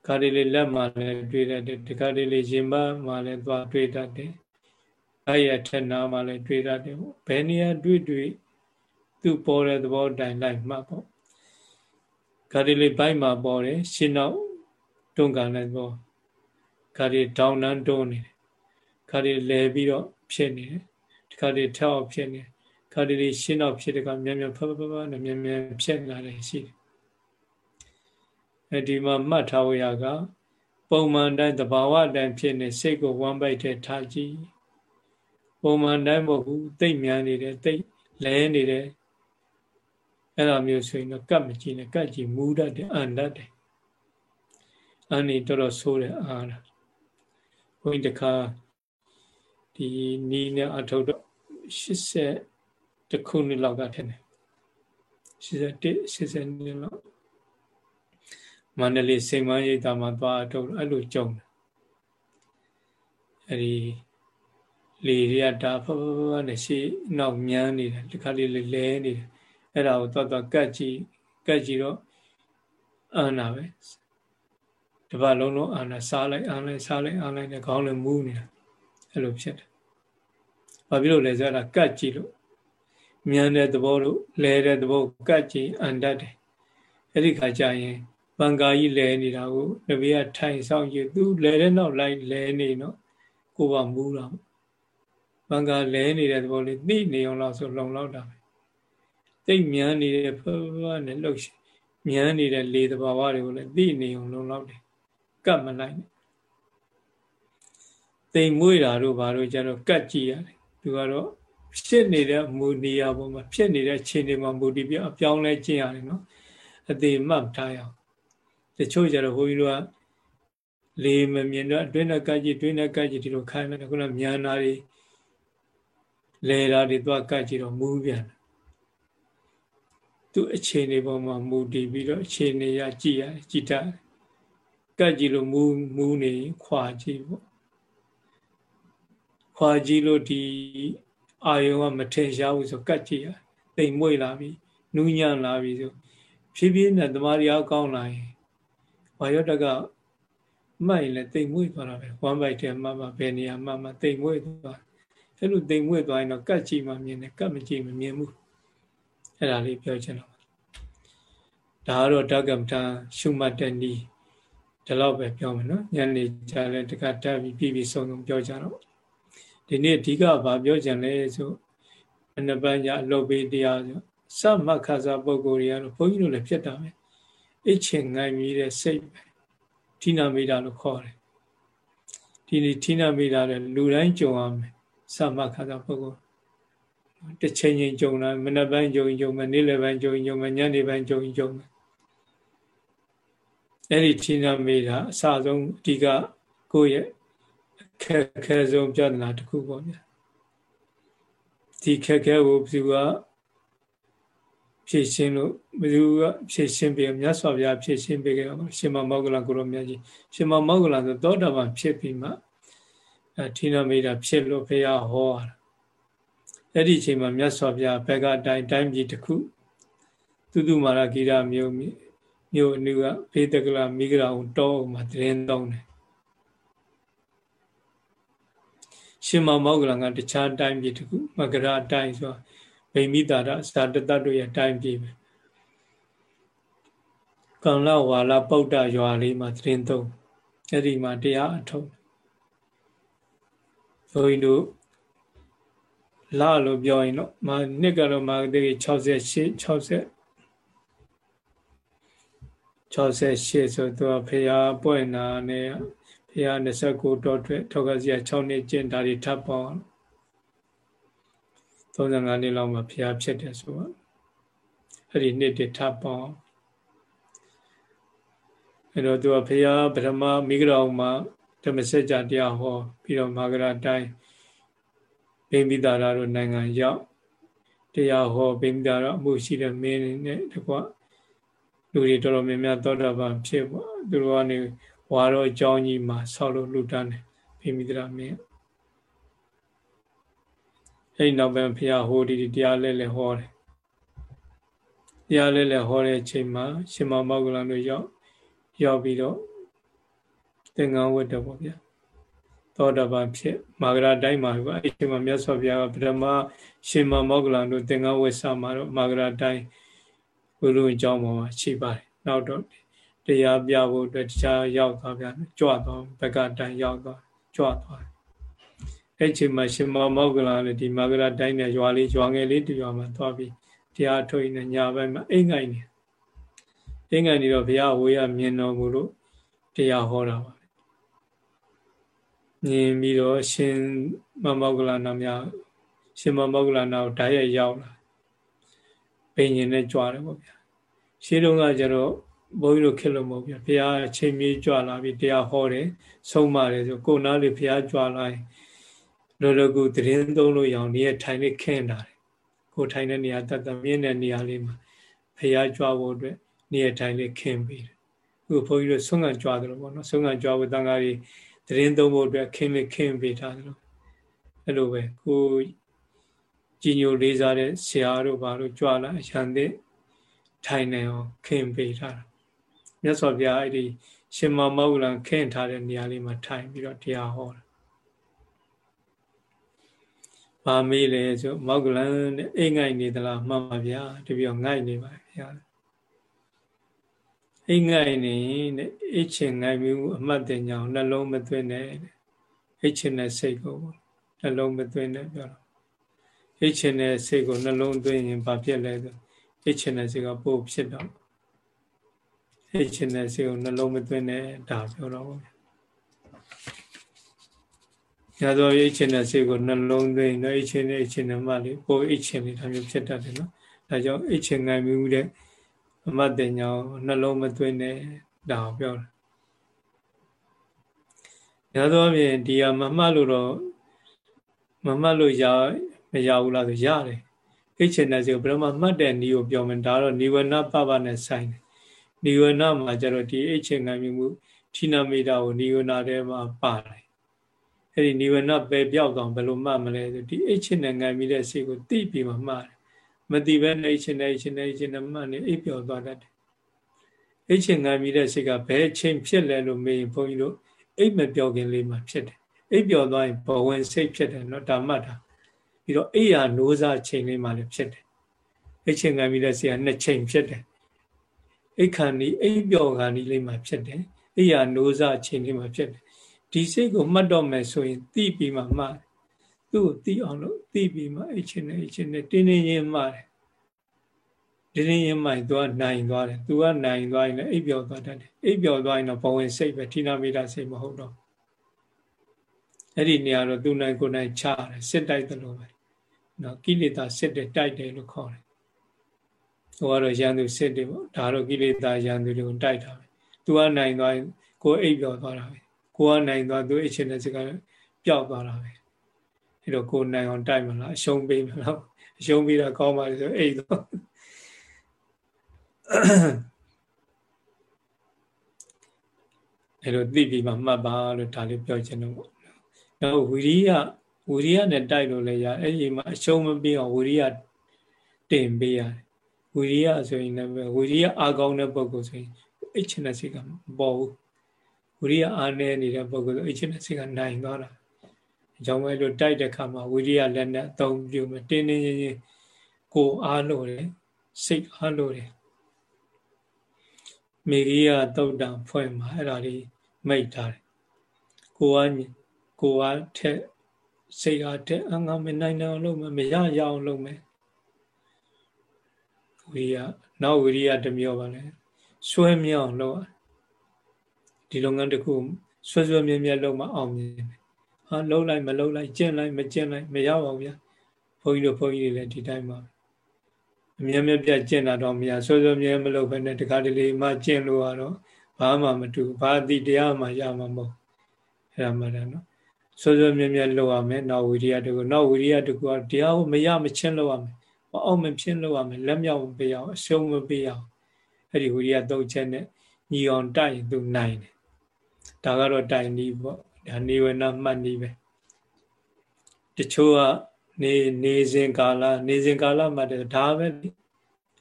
ခါဒီလေးလက်မှလည်းတွေ့တတ်တယ်ဒီခါဒီလေးရင်မမှလည်းသွားတွေ့တတ်တယ်အဲ့ရထက်နာမှလည်းတွေ့တတ်တယ်ပေါ့ဘယ်နေရာတွေ့တွေ့သူ့ပေါ်တဲ့သဘောတိုင်လိုက်မှပေါ့ခါဒီလေးဘိုက်မှာပေါ်တယ်ရှင်းတော့တွန်းကန်တဲ့သဘောခါဒီဒေါင်းနှန်းတွန်းနေတယ်ခါဒီလဲပြီးတော့ဖြစ်နေတယ်ဒီခါဒီထောက်ဖြစ်နေခါ ဒီရှင်းတော့ဖြစ်တဲ့ကမြန်မြန်ဖဖဖဖနဲ့မြန်မြန်ဖြစ်လာတယ်ရှိတယ်အဲဒီမှာမှတ်ထားဝရကပုံမှန်တိုင်းသဘာဝတိုင်းဖြစ်နေစိတ်ကိုဝမ်းပိုက်တဲ့ထားကြည့်ပုံမှန်တိုင်းမဟုတ်ဘူးတိတ်မြန်နေတယ်တိတ်လဲနေတယ်အဲ့လိုမျိုးဆိုရင်တော့ကတ်မကြည့်နဲ့ကတ်ကြည့်မူတတ်တယ်အန်တတ်တယ်အန်နေတော်တော်ဆိုးတယ်အာလားဘုန်းကြီးတခါဒီနီးနဲ့အထုတ်တော့80 တခုနှစ်လောက်ကထင်တယ်81 80နှစ်လောက်မန္တလေးစိန်မရိပ်သာမှာသွားအထုတ်အဲ့လိုကြုံတယ်အဲ့ဒီလေရတာဖဖဖနဲ့ရှေ့နောက်မြန်းနေတယ်ဒီခါလေးလဲနေတယ်အဲ့ဒါကိုသွားသွားကတ်ကြည့်ကတ်ကြည့်တော့အာနာပဲတပတ်လုံးလုံးအာနာစားလိုက်အာလိုက်စားလိုက်အာလိုက်နဲ့ခေါင်းလည်းမူးနေတာအဲ့လိုဖြစ်တယ်။ဘာဖြစ်လို့လဲဆိုတော့ကတ်ကြည့်လို့ မြန်တဲ့သဘောလို့လဲတဲ့သဘောကတ်ကြည့်အန်တတ်တယ်။အဲ့ဒီခါကျရင်ဘန်ကာကြီးလဲနေတာကိုတပည့်ကထိုင်ဆောင်ကြည့်သူလဲတဲ့နောက်လိုက်လဲနေနော်ကိုကမူးတာဘန်ကာလဲနေတဲ့သဘောလေးသိနေအောင်လို့ဆိုလုံလောက်တာပဲ။သိမြန်နေတဲ့ဖဖနဲ့လှုပ်ရှင်မြန်နေတဲ့လေသဘာဝတွေကိုလည်းသိနေအောင်လုံလောက်တယ်ကတ်မလိုက်နဲ့တိမ်မွေးတာတို့ဘာလို့ကျတော့ကတ်ကြည့်ရတယ်သူကတော့ ဖြစ်နေတဲ့မူနေရာပေါ်မှာဖြစ်နေတဲ့ခြေနေမှာမူတည်ပြီးအပြောင်းလဲကျင့်ရတယ်နော်အသေးမှတ်ထားရအောင်တချို့ကျတော့ဘုန်းကြီးတို့ကလေမမြင်တော့အတွင်းနဲ့ကတ်ကြည့်အတွင်းနဲ့ကတ်ကြည့်ဒီလိုခိုင်းမယ်ခုနမြန်နာတွေလေတာတွေသွားကတ်ကြည့်တော့မူးပြန်သူအခြေအနေပေါ်မှာမူတည်ပြီးတော့အခြေအနေရကြည့်ရကြည့်တတ်ကတ်ကြည့်လို့မူးမူးနေခွာကြည့်ပေါ့ခွာကြည့်လို့ဒီ အာယုံကမထင်ရှားဘူးဆိုကတ်ကြည့်ရတိမ်မွေ့လာပြီနူးညံ့လာပြီဆိုဖြည်းဖြည်းနဲ့တမာရီအောင်ကောင်းလာရင်ဝါယောတကမှတ်ရင်လည်းတိမ်မွေ့သွားတာပဲဝမ်းပိုက်တယ်မှမှဘယ်နေရာမှမှတိမ်မွေ့သွားအဲ့လိုတိမ်မွေ့သွားရင်တော့ကတ်ကြည့်မှမြင်တယ်ကတ်မကြည့်မမြင်ဘူးအဲ့ဒါလေးပြောချင်တော့ဒါကတော့တက္ကမထရှုမှတ်တဲ့နည်းဒီလောက်ပဲပြောမယ်နော်ညနေကြလဲတခါတက်ပြီးပြည်ပြီးဆုံးဆုံးပြောကြတော့ ဒီနေ့အဓိကဘာပြောကြလဲဆိုအနပညာအလုပ်ပေးတရားဆိုစမခါစားပုံကိုယ်တွေကတော့ဘုန်းကြီးတို့လည်းဖြစ်တာပဲအချင်းငိုင်းမြည်တဲ့စိတ်ပဲဌိနာမိတာလို့ခေါ်တယ်ဒီနေ့ဌိနာမိတာလည်းလူတိုင်းကြုံရမယ်စမခါစားပုံကိုယ်တစ်ချိန်ချိန်ကြုံလာမနက်ပိုင်းကြုံကြုံမယ်နေ့လယ်ပိုင်းကြုံကြုံမယ်ညနေပိုင်းကြုံကြုံမယ်အဲ့ဒီဌိနာမိတာအစဆုံးအဓိကကိုယ့်ရဲ့ ခက်ခဲဆုံးပြဿနာတစ်ခုပေါ့ဗျာဒီခက်ခဲကိုဘယ်သူကဖြည့်ရှင်းလို့ဘယ်သူကဖြည့်ရှင်းပြီးမြတ်စွာဘုရားဖြည့်ရှင်းပေးခဲ့တော့ရှင်မမောဂလကိုရောမြတ်ကြီးရှင်မမောဂလဆိုသောတာပန်ဖြစ်ပြီးမှအဲဌိနမိတာဖြစ်လို့ဘုရားဟောတာအဲ့ဒီအချိန်မှာမြတ်စွာဘုရားဘက်ကအတိုင်းတိုင်းပြည်တစ်ခုသူတုမာရဂိရမြို့မြို့အနုကဘေးတကလမိဂရာကိုတောအောင်မှာတရင်တောင်းတယ် ရှင်မောမောဂလံကတခြားတိုင်းပြည်တခုမကရအတိုင်းဆိုဗိမိတာရဇာတတတို့ရဲ့တိုင်းပြည်ပဲကံလဝါလာပုဒ္ဒရွာလေးမှာသတင်းသုံးအဲ့ဒီမှာတရားအထုတ်ဘုန်းကြီးတို့လာလို့ပြောရင်တော့မနှစ်ကတော့မာတိ68 60 68ဆိုသူကဖရာပွင့်နာနဲ့ ဖရာ29တော်ထွက်ထောက်ကစီ6နှစ်ကျင့်ဒါတွေထပ်ပေါင်း35နှစ်လောက်မှဖရာဖြစ်တယ်ဆိုတော့အဲ့ဒီနှစ်တွေထပ်ပေါင်းအဲ့တော့သူကဖရာပထမမိဂရောင်မှာဓမ္မစကြာတရားဟောပြီးတော့မာဂရတိုင်းဘိမိတာရတို့နိုင်ငံရောက်တရားဟောဘိမိတာရအမှုရှိတဲ့မင်းနဲ့တကွလူတွေတော်တော်များများသောတာပန်ဖြစ်ပေါ့သူတို့ကနေ ဝါတော့အကြောင်းကြီးမှာဆောက်လို့လူတန်းတယ်ဘိမိတာမင်းအဲ့နောက်ပိုင်းဘုရားဟောဒီတရားလဲလဲဟောတယ်တရားလဲလဲဟောတဲ့အချိန်မှာရှင်မောဂလန်တို့ရောက်ရောက်ပြီးတော့သင်္ကန်းဝတ်တယ်ပေါ့ဗျာသောတာပန်ဖြစ်မာဂရတိုင်းမှာပေါ့အဲ့ဒီမှာမြတ်စွာဘုရားကပထမရှင်မမောဂလန်တို့သင်္ကန်းဝတ်စာမှာတော့မာဂရတိုင်းဝိရုံအကြောင်းပေါ်မှာရှိပါတယ်နောက်တော့ တရားပြဖို့အတွက်တခြားရောက်သွားပြန်ကြွသွားဘက်ကတိုင်းရောက်သွားကြွသွားအဲ့ချိန်မှာရှင်မောမောဂလန်လည်းဒီမာဂရတိုင်းနဲ့ရွာလေးရွာငယ်လေးတူရွာမှာသွားပြီးတရားထုတ်နေညာဘက်မှာအိမ်ငိုင်နေအိမ်ငိုင်နေတော့ဘုရားဝေးရမြင်တော်မူလို့တရားဟောတာပါမြင်ပြီးတော့ရှင်မမောဂလနာမြရှင်မမောဂလနာကိုဓာတ်ရရောက်လာဘိညာဉ်နဲ့ကြွားတယ်ပေါ့ဗျာရှင်းတော့ကကျတော့ ဘုန်းကြီးတို့ခက်လို့မဟုတ်ဗျာဘုရားအချိန်မြေးကြွလာပြီးတရားဟောတယ်ဆုံးမတယ်ဆိုကိုနားလေးဘုရားကြွလာရင်လောလောကူတရင်သုံးလို့ရအောင်ဒီရထိုင်လေးခင်းတာတယ်ကိုထိုင်တဲ့နေရာတတ်တမြင့်တဲ့နေရာလေးမှာဘုရားကြွဖို့အတွက်နေရာထိုင်လေးခင်းပြီးတယ်အခုဘုန်းကြီးတို့ဆုံးကကြွတယ်လို့ပေါ့နော်ဆုံးကကြွဖို့တန်ခါးကြီးတရင်သုံးဖို့အတွက်ခင်းလေးခင်းပေးထားတယ်လို့အဲ့လိုပဲကိုကြီးညိုလေးစားတဲ့ဆရာတို့ဘာလို့ကြွလာအရန်တဲ့ထိုင်နေအောင်ခင်းပေးထားတာ မြတ်စွာဘုရားအဲ့ဒီရှင်မောဂလန်ခင်းထားတဲ့နေရာလေးမှာထိုင်ပြီးတော့တရားဟောတာဘာမေးလဲဆိုမောဂလန်တဲ့အိမ်ငိုက်နေသလားမှန်ပါဗျာတပြည့်ငိုက်နေပါဗျာအိမ်ငိုက်နေတဲ့အိတ်ချင်ငိုက်မှုအမှတ်တင်ကြောင်နှလုံးမသွင်းနဲ့အိတ်ချင်တဲ့စိတ်ကိုနှလုံးမသွင်းနဲ့ပြောတော့အိတ်ချင်တဲ့စိတ်ကိုနှလုံးသွင်းရင်ဘာဖြစ်လဲဆိုအိတ်ချင်တဲ့စိတ်ကပို့ဖြစ်တော့ အိတ်ချင်တဲ့စိတ်ကိုနှလုံးမသွင်းနဲ့ဒါပြောတော့ဗျာညသောအိတ်ချင်တဲ့စိတ်ကိုနှလုံးသွင်းတော့အိတ်ချင်တဲ့အိတ်ချင်တဲ့မှလေးပို့အိတ်ချင်နေတာမျိုးဖြစ်တတ်တယ်နော်ဒါကြောင့်အိတ်ချင်ငိုင်မှုတဲ့အမတ်တင်ညာနှလုံးမသွင်းနဲ့ဒါပြောတယ်ညသောအပြင်ဒီဟာမမှတ်လို့တော့မမှတ်လို့ရမရဘူးလားဆိုရတယ်အိတ်ချင်တဲ့စိတ်ကိုဘယ်တော့မှမှတ်တဲ့နီးကိုပြောမယ်ဒါတော့နိဝရဏပပနဲ့ဆိုင်တယ် နိဝရဏမှာကျတော့ဒီအိတ်ချင်ငိုင်မှုဌိနမိတာကိုနိဝရဏထဲမှာပါတယ်အဲ့ဒီနိဝရဏပယ်ပြောက်တော့ဘယ်လိုမှတ်မလဲဆိုဒီအိတ်ချင်တဲ့ငိုင်မိတဲ့စိတ်ကိုသိပြီးမှမှတ်တယ်မသိဘဲနဲ့အိတ်ချင်တဲ့အိတ်ချင်တဲ့အိတ်ချင်တဲ့မှတ်နေအိတ်ပြော်သွားတတ်တယ်အိတ်ချင်ငိုင်မိတဲ့စိတ်ကဘယ်ချိန်ဖြစ်လဲလို့မေးရင်ဘုန်းကြီးတို့အိတ်မပြောခင်လေးမှာဖြစ်တယ်အိတ်ပြော်သွားရင်ဘဝင်စိတ်ဖြစ်တယ်နော်ဒါမှတ်တာပြီးတော့အိယာနိုးစားချိန်လေးမှလည်းဖြစ်တယ်အိတ်ချင်ငိုင်မိတဲ့စိတ်ကနှစ်ချိန်ဖြစ်တယ် အိတ်ခန္ဒီအိတ်ပြော်ခန္ဒီလေးမှာဖြစ်တယ်အိယာနိုးစားချိန်လေးမှာဖြစ်တယ်ဒီစိတ်ကိုမှတ်တော့မယ်ဆိုရင်သိပြီးမှမှသူ့ကိုသိအောင်လို့သိပြီးမှအိတ်ချင်းနဲ့အိတ်ချင်းနဲ့တင်းတင်းချင်းမှတယ်တင်းတင်းချင်းမှသူကနိုင်သွားတယ်သူကနိုင်သွားရင်လည်းအိပ်ပျော်သွားတတ်တယ်အိပ်ပျော်သွားရင်တော့ဘဝင်စိတ်ပဲဌိနာမိတာစိတ်မဟုတ်တော့အဲ့ဒီနေရာတော့သူနိုင်ကိုနိုင်ချတယ်စစ်တိုက်တယ်လို့ပဲနော်ကိလေသာစစ်တယ်တိုက်တယ်လို့ခေါ်တယ် ဟိုကတော့ရန်သူစစ်တယ်ပေါ့ဒါတော့ကိလေသာရန်သူတွေကိုတိုက်တာပဲသူကနိုင်သွားရင်ကိုအိပ်ပျော်သွားတာပဲကိုကနိုင်သွားသူအချင်းတဲ့စကားပျောက်သွားတာပဲအဲ့တော့ကိုနိုင်အောင်တိုက်မလားအရှုံးပေးမလားအရှုံးပေးတာကောင်းပါလေဆိုအိတ်တော့အဲ့လိုသိပြီးမှမှတ်ပါလို့ဒါလေးပြောချင်တော့ပေါ့နောက်ဝီရိယဝီရိယနဲ့တိုက်လို့လည်းရအဲ့ဒီမှာအရှုံးမပေးအောင်ဝီရိယတင်ပေးရတယ် ဝီရိယဆိုရင်လည်းဝီရိယအာကောင်းတဲ့ပုဂ္ဂိုလ်ဆိုရင်အိတ်ချင်တဲ့စိတ်ကမပေါ်ဘူးဝိရိယအားနည်းနေတဲ့ပုဂ္ဂိုလ်ဆိုအချင်းစိတ်ကနိုင်သွားတာအကြောင်းပဲလို့တိုက်တဲ့ခါမှာဝိရိယလက်နဲ့အသုံးပြုမယ်တင်းတင်းချင်းချင်းကိုအားလို့တယ်စိတ်အားလို့တယ်မေဂိယတုတ်တံဖွဲ့မှာအဲ့ဒါလေးမိတ်ထားတယ်ကိုကကိုကထက်စိတ်အားတက်အငါမနိုင်နိုင်အောင်လုပ်မယ်မရရအောင်လုပ်မယ် ဝိရိယနောက်ဝိရိယတစ်မျိုးပါလေစွဲမြောက်လုပ်ဒီလုပ်ငန်းတစ်ခုဆွဆွမြဲမြဲလုပ်မှအောင်မြင်တယ်ဟာလှုပ်လိုက်မလှုပ်လိုက်ကျင့်လိုက်မကျင့်လိုက်မရပါဘူးဗျာဘုန်းကြီးတို့ဘုန်းကြီးတွေလည်းဒီတိုင်းပါအမြဲမြဲပြကျင့်တာတော့မရဆွဆွမြဲမလုပ်ဘဲနဲ့တခါတလေမှကျင့်လို့ကတော့ဘာမှမတူဘာအတိတရားမှရမှာမဟုတ်အဲ့ဒါမှလည်းနော်ဆွဆွမြဲမြဲလုပ်ရမယ်နောက်ဝိရိယတကူနောက်ဝိရိယတကူကတရားကိုမရမချင်းလုပ်ရမယ် မအောင်မဖြစ်လုပ်ရမယ်လက်မြောက်မပေးအောင်အရှုံးမပေးအောင်အဲ့ဒီဝိရိယသုံးချက်နဲ့ညီအောင်တိုက်ရင်သူနိုင်တယ်ဒါကတော့တိုင်နီးပေါ့ဒါနေဝနာမှတ်နီးပဲတချို့ကနေနေစဉ်ကာလနေစဉ်ကာလမှတ်တယ်ဒါပဲ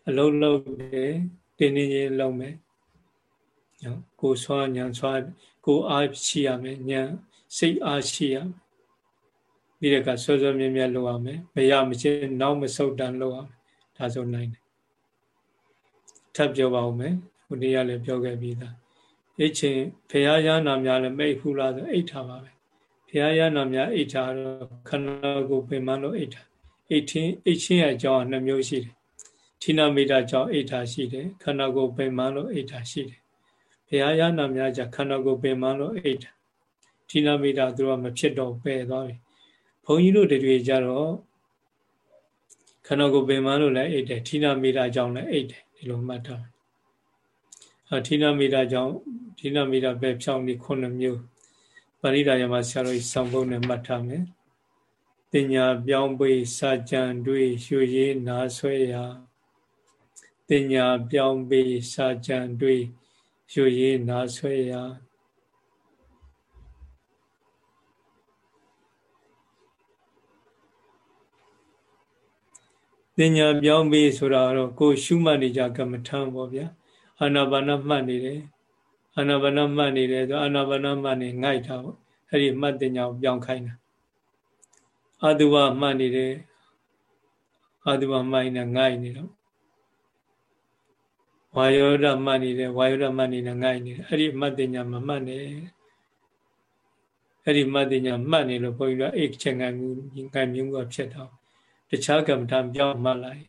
အလုံးလုံးတယ်တင်းတင်းချင်းလုံးမယ်နော်ကိုဆွာညာဆွာကိုအားရှိရမယ်ညာစိတ်အားရှိရမယ် ပြီးတဲ့ကဆွဆွမြဲမြဲလုပ်ရမယ်မရမချင်းနောက်မဆုတ်တန်လုပ်ရမယ်ဒါဆိုနိုင်တယ်ထပ်ပြောပါဦးမယ်ဟိုနေ့ကလည်းပြောခဲ့ပြီးသားအိတ်ချင်းဖရာရနာများလည်းမိတ်ခုလားဆိုအိတ်ထားပါပဲဖရာရနာများအိတ်ထားတော့ခန္ဓာကိုယ်ပင်မလို့အိတ်ထားအိတ်ချင်းအိတ်ချင်းရဲ့အကြောင်းနှစ်မျိုးရှိတယ်ဌိနမိတာကြောင့်အိတ်ထားရှိတယ်ခန္ဓာကိုယ်ပင်မလို့အိတ်ထားရှိတယ်ဖရာရနာများကြခန္ဓာကိုယ်ပင်မလို့အိတ်ထားဌိနမိတာသူကမဖြစ်တော့ပယ်သွားပြီ ဘုန်းကြီးတို့တွေကြတော့ခန္ဓာကိုယ်ပင်မလို့လည်းအိတ်တယ်ဌိနမိတာကြောင့်လည်းအိတ်တယ်ဒီလိုမှတ်ထားအဌိနမိတာကြောင့်ဌိနမိတာပဲဖြောင်းပြီးခုနှစ်မျိုးပရိဒါယမှာဆရာတော်ကြီးစောင့်ဖို့နဲ့မှတ်ထားမယ်တင်ညာပြောင်းပွေစာကြံတွေရွှေရည်နာဆွဲရာတင်ညာပြောင်းပွေစာကြံတွေရွှေရည်နာဆွဲရာ တင်ညာပြောင်းပြီးဆိုတာတော့ကိုရှုမှတ်နေကြကမ္မထံပေါ့ဗျာအာနာပါနမှတ်နေတယ်အာနာပါနမှတ်နေတယ်ဆိုအာနာပါနမှတ်နေငိုက်တာပေါ့အဲ့ဒီမှတ်တင်ညာကိုပြောင်းခိုင်းတာအာတုဝမှတ်နေတယ်အာတုဝမှတ်နေငိုက်နေတော့ဝါယောဒမှတ်နေတယ်ဝါယောဒမှတ်နေတယ်ငိုက်နေတယ်အဲ့ဒီမှတ်တင်ညာမမှတ်နေအဲ့ဒီမှတ်တင်ညာမှတ်နေလို့ဘုန်းကြီးတို့အိတ်ချက်ငိုင်မှုငိုင်မြုံကဖြစ်တော့ တခြားကမ္မထာပြောင်းမှတ်လိုက်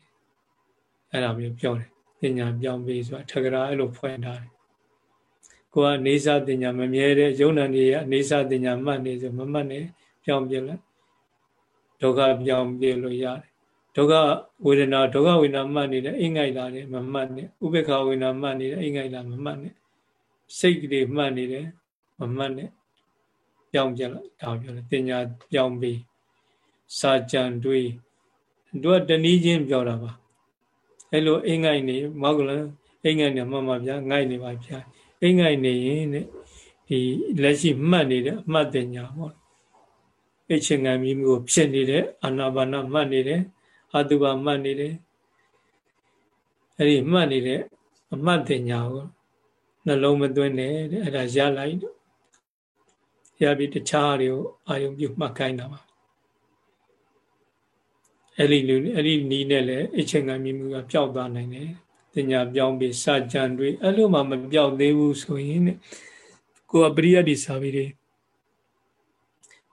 အဲ့ဒါမျိုးပြောတယ်တင်ညာပြောင်းပြီးဆိုတာထကရာအဲ့လိုဖွင့်ထားတယ်ကိုကနေစာတင်ညာမမြဲတဲ့ယုံနာနေရအနေစာတင်ညာမှတ်နေဆိုမမှတ်နဲ့ပြောင်းပြလိုက်ဒုက္ခပြောင်းပြလို့ရတယ်ဒုက္ခဝေဒနာဒုက္ခဝေဒနာမှတ်နေတယ်အိမ်ငိုက်လာတယ်မမှတ်နဲ့ဥပေက္ခဝေဒနာမှတ်နေတယ်အိမ်ငိုက်လာမမှတ်နဲ့စိတ်ကလေးမှတ်နေတယ်မမှတ်နဲ့ပြောင်းပြလိုက်ဒါပြောတယ်တင်ညာပြောင်းပြီးစာကြံတွေး တို့ကတနည်းချင်းပြောတာပါအဲ့လိုအိမ်ငိုက်နေမောက်ကလအိမ်ငိုက်နေမှမှဗျာငိုက်နေပါဗျာအိမ်ငိုက်နေရင်တဲ့ဒီလက်ရှိမှတ်နေတဲ့အမှတ်တင်ညာပေါ့အိတ်ချင်ငံမိမျိုးဖြစ်နေတဲ့အာနာပါနမှတ်နေတယ်အတုပါမှတ်နေတယ်အဲ့ဒီမှတ်နေတဲ့အမှတ်တင်ညာကိုနှလုံးမသွင်းနဲ့တဲ့အဲ့ဒါရလိုက်ရပြီးတခြားတွေကိုအာယုံပြုမှတ်ခိုင်းတာပါ အဲ့ဒီလူအဲ့ဒီနီးနဲ့လည်းအချိန်ကမြင်မှုကပျောက်သွားနိုင်တယ်တင်ညာပြောင်းပြီးစာကြံတွေအဲ့လိုမှမပျောက်သေးဘူးဆိုရင်ကိုယ်ကပရိယတ်ဒီစာပြီးတွေ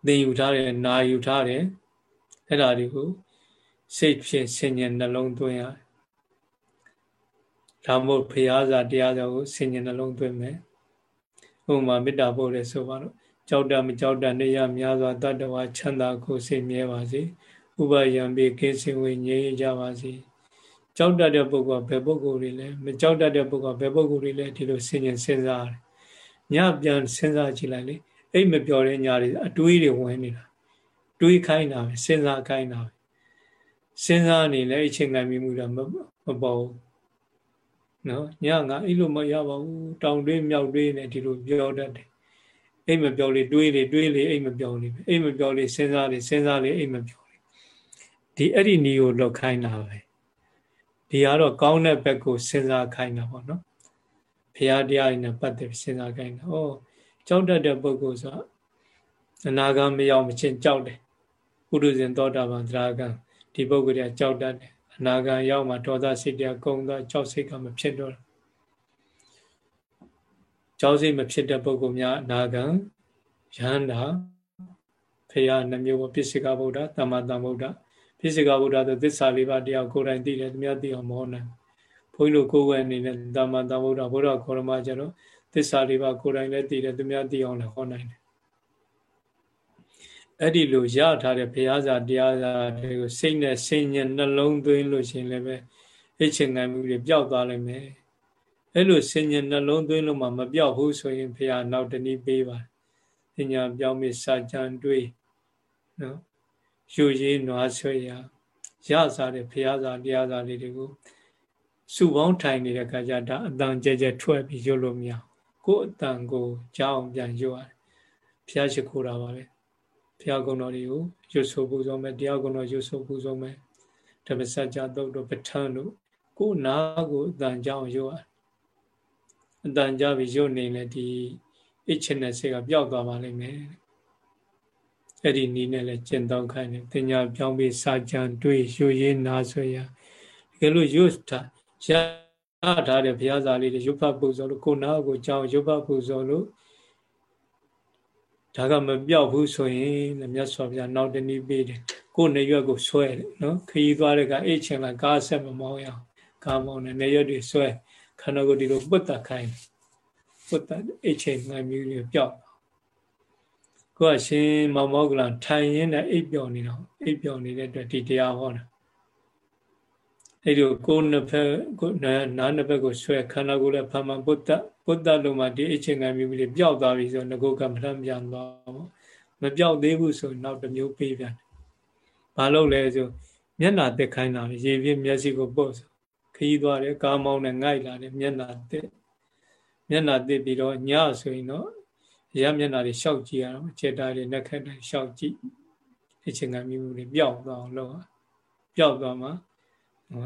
သင်ယူထားတယ်နာယူထားတယ်အဲ့ဒါတွေကိုစိတ်ဖြင့်ဆင်ញံနှလုံးသွင်းရတယ်ဒါမို့ဖရာစာတရားစာကိုဆင်ញံနှလုံးသွင်းမယ်ဥပမာမေတ္တာပို့တယ်ဆိုပါတော့ကြောက်တာမကြောက်တာနေရများစွာတတ္တဝါချမ်းသာကိုစိတ်မြဲပါစေ ဥပယံပေကင်းစင်ဝေငြိမ်းကြပါစေကြောက်တတ်တဲ့ပုဂ္ဂိုလ်ကဘယ်ပုဂ္ဂိုလ်တွေလဲမကြောက်တတ်တဲ့ပုဂ္ဂိုလ်ကဘယ်ပုဂ္ဂိုလ်တွေလဲဒီလိုစဉ်းကျင်စဉ်းစားတယ်ညပြန်စဉ်းစားကြည့်လိုက်လေအိတ်မပြောတဲ့ညတွေအတွေးတွေဝင်နေတာတွေးခိုင်းတာပဲစဉ်းစားခိုင်းတာပဲစဉ်းစားနေလဲအချိန်တိုင်းမိမှုတော့မပေါ်ဘူးနော်ညငါအဲ့လိုမရပါဘူးတောင်တွေးမြောက်တွေးနေဒီလိုပြောတတ်တယ်အိတ်မပြောလေတွေးလေတွေးလေအိတ်မပြောလေအိတ်မပြောလေစဉ်းစားလေစဉ်းစားလေအိတ်မပြော ဒီအဲ့ဒီနီးကိုလွတ်ခိုင်းတာပဲဒီကတော့ကောင်းတဲ့ဘက်ကိုစဉ်းစားခိုင်းတာပေါ့နော်ဘုရားတရားတွေနဲ့ပတ်သက်ပြီးစဉ်းစားခိုင်းတာဩကြောက်တတ်တဲ့ပုဂ္ဂိုလ်ဆိုအနာဂတ်မရောက်မချင်းကြောက်တယ်ပုရုဇဉ်သောတာပန်သရဂံဒီပုဂ္ဂိုလ်ကကြောက်တတ်တယ်အနာဂတ်ရောက်မှဒေါသစိတ်တရားကုံသွားကြောက်စိတ်ကမဖြစ်တော့ကြောက်စိတ်မဖြစ်တဲ့ပုဂ္ဂိုလ်များအနာဂံယန္တာဖရာနှမျိုးပစ္စေကဗုဒ္ဓတမ္မာတမ္ဗုဒ္ဓ ပစ္စေကဗုဒ္ဓဆိုသစ္စာလေးပါးတရားကိုယ်တိုင်သိတယ်သူများသိအောင်မဟောနိုင်ဘုန်းကြီးတို့ကိုယ်ဝယ်အနေနဲ့တမ္မာတမ္ဗုဒ္ဓဘုရားခေါ်ရမှကျတော့သစ္စာလေးပါးကိုယ်တိုင်လည်းသိတယ်သူများသိအောင်လည်းဟောနိုင်တယ်အဲ့ဒီလိုရထားတဲ့ဘုရားစာတရားစာတွေကိုစိတ်နဲ့ဆင်ញံနှလုံးသွင်းလို့ရှင်လည်းပဲအချင်းငံမှုတွေပျောက်သွားလိမ့်မယ်အဲ့လိုဆင်ញံနှလုံးသွင်းလို့မှမပျောက်ဘူးဆိုရင်ဘုရားနောက်တနည်းပေးပါတယ်ပညာပြောင်းပြီးစာကြံတွေးနော် ယူရည်နွားဆွေရရစားတဲ့ဘုရားစာတရားစာလေးတွေကိုစုပေါင်းထိုင်နေတဲ့ခါကျဒါအတန်ကြဲကြဲထွက်ပြီးရွတ်လို့မရကိုယ်အတန်ကိုကြောင်းပြန်ရွတ်ရတယ်ဘုရားရှိခိုးတာပါပဲဘုရားကုံတော်တွေကိုရွတ်ဆိုပူဇော်မယ်တရားကုံတော်ရွတ်ဆိုပူဇော်မယ်ဓမ္မစကြာတုတ်တို့ပဋ္ဌာန်းတို့ကိုယ်နာကိုအတန်ကြောင်းရွတ်ရတယ်အတန်ကြပြီးရွတ်နေလေဒီအစ်ချင်တဲ့စိတ်ကပျောက်သွားပါလိမ့်မယ် အဲ့ဒီနီးနဲ့လည်းကျင့်သုံးခိုင်းတယ်တင်ညာပြောင်းပြီးစာကြံတွေးရွရင်းနာဆွေရတကယ်လို့ရွတ်တာရထားတဲ့ဘုရားစာလေးတွေရွတ်ဖတ်ပူဇော်လို့ကိုနာကိုကြောင်းရွတ်ဖတ်ပူဇော်လို့ဒါကမပြောက်ဘူးဆိုရင်မြတ်စွာဘုရားနောက်တနည်းပေးတယ်ကိုနေရွက်ကိုဆွဲတယ်နော်ခရီးသွားတဲ့ကအိတ်ချင်လာကားဆက်မမောင်းရအောင်ကားမောင်းတယ်နေရွက်တွေဆွဲခန္ဓာကိုယ်ဒီလိုပုတ်တခိုင်းပုတ်တအိတ်ချင်နိုင်မျိုးတွေပြောက် ကိုကရှင်မောင်မောကလထိုင်ရင်းနဲ့အိပ်ပျော်နေတော့အိပ်ပျော်နေတဲ့အတွက်ဒီတရားဟောတာအဲ့ဒီကိုနှစ်ဖက်ကိုနားနှစ်ဖက်ကိုဆွဲခန္ဓာကိုယ်လည်းဖမှန်ပုတ္တပုတ္တလုံးမှာဒီအချင်းခံမျိုးလေးပျောက်သွားပြီဆိုငကုကမထပြန်သွားပေါ့မပျောက်သေးဘူးဆိုနောက်တစ်မျိုးပေးပြန်တယ်ဘာလို့လဲဆိုမျက်နာတက်ခိုင်းတာရေပြည့်မျက်စိကိုပုတ်ဆိုခရီးသွားတယ်ကားမောင်းနဲ့ငိုက်လာတယ်မျက်နာတက်မျက်နာတက်ပြီးတော့ညဆိုရင်တော့ ရမျက်နာတွေရှောက်ကြည့်ရအောင်ခြေတာတွေနှက်ခက်တွေရှောက်ကြည့်အချင်းခံမျိုးလေးပျောက်သွားအောင်လုပ်ပျောက်သွားမှ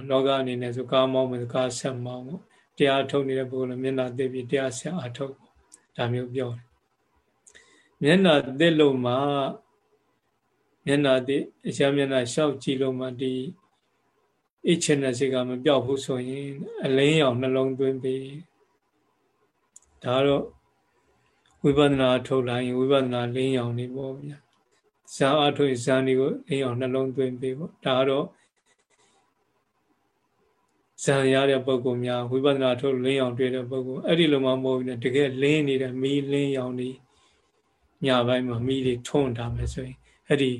လောကအနေနဲ့ဆိုကားမောင်းမယ်ကားဆက်မောင်းပေါ့တရားထုတ်နေတဲ့ပုဂ္ဂိုလ်မျက်နှာသိပြီးတရားဆက်အထုတ်ဒါမျိုးပြောတယ်မျက်နှာသိလို့မှမျက်နှာသိအရှာမျက်နှာရှောက်ကြည့်လို့မှဒီအချင်းနဲ့စိတ်ကမပြောက်ဘူးဆိုရင်အလင်းရောင်နှလုံးသွင်းပြီးဒါတော့ ဝိပဿနာထုတ်လိုက်ဝိပဿနာလင်းရောင်နေပေါ့ဗျာဇာအထုတ်ဇာနေကိုလင်းရောင်နှလုံးသွင်းပြီးပေါ့ဒါတော့ဇံရတဲ့ပုံကောများဝိပဿနာထုတ်လင်းအောင်တွေ့တဲ့ပုံကောအဲ့ဒီလိုမှမဟုတ်ဘူးねတကယ်လင်းနေတဲ့မီးလင်းရောင်နေညပိုင်းမှာမီးတွေထွန်းထားမယ်ဆိုရင်အဲ့ဒီ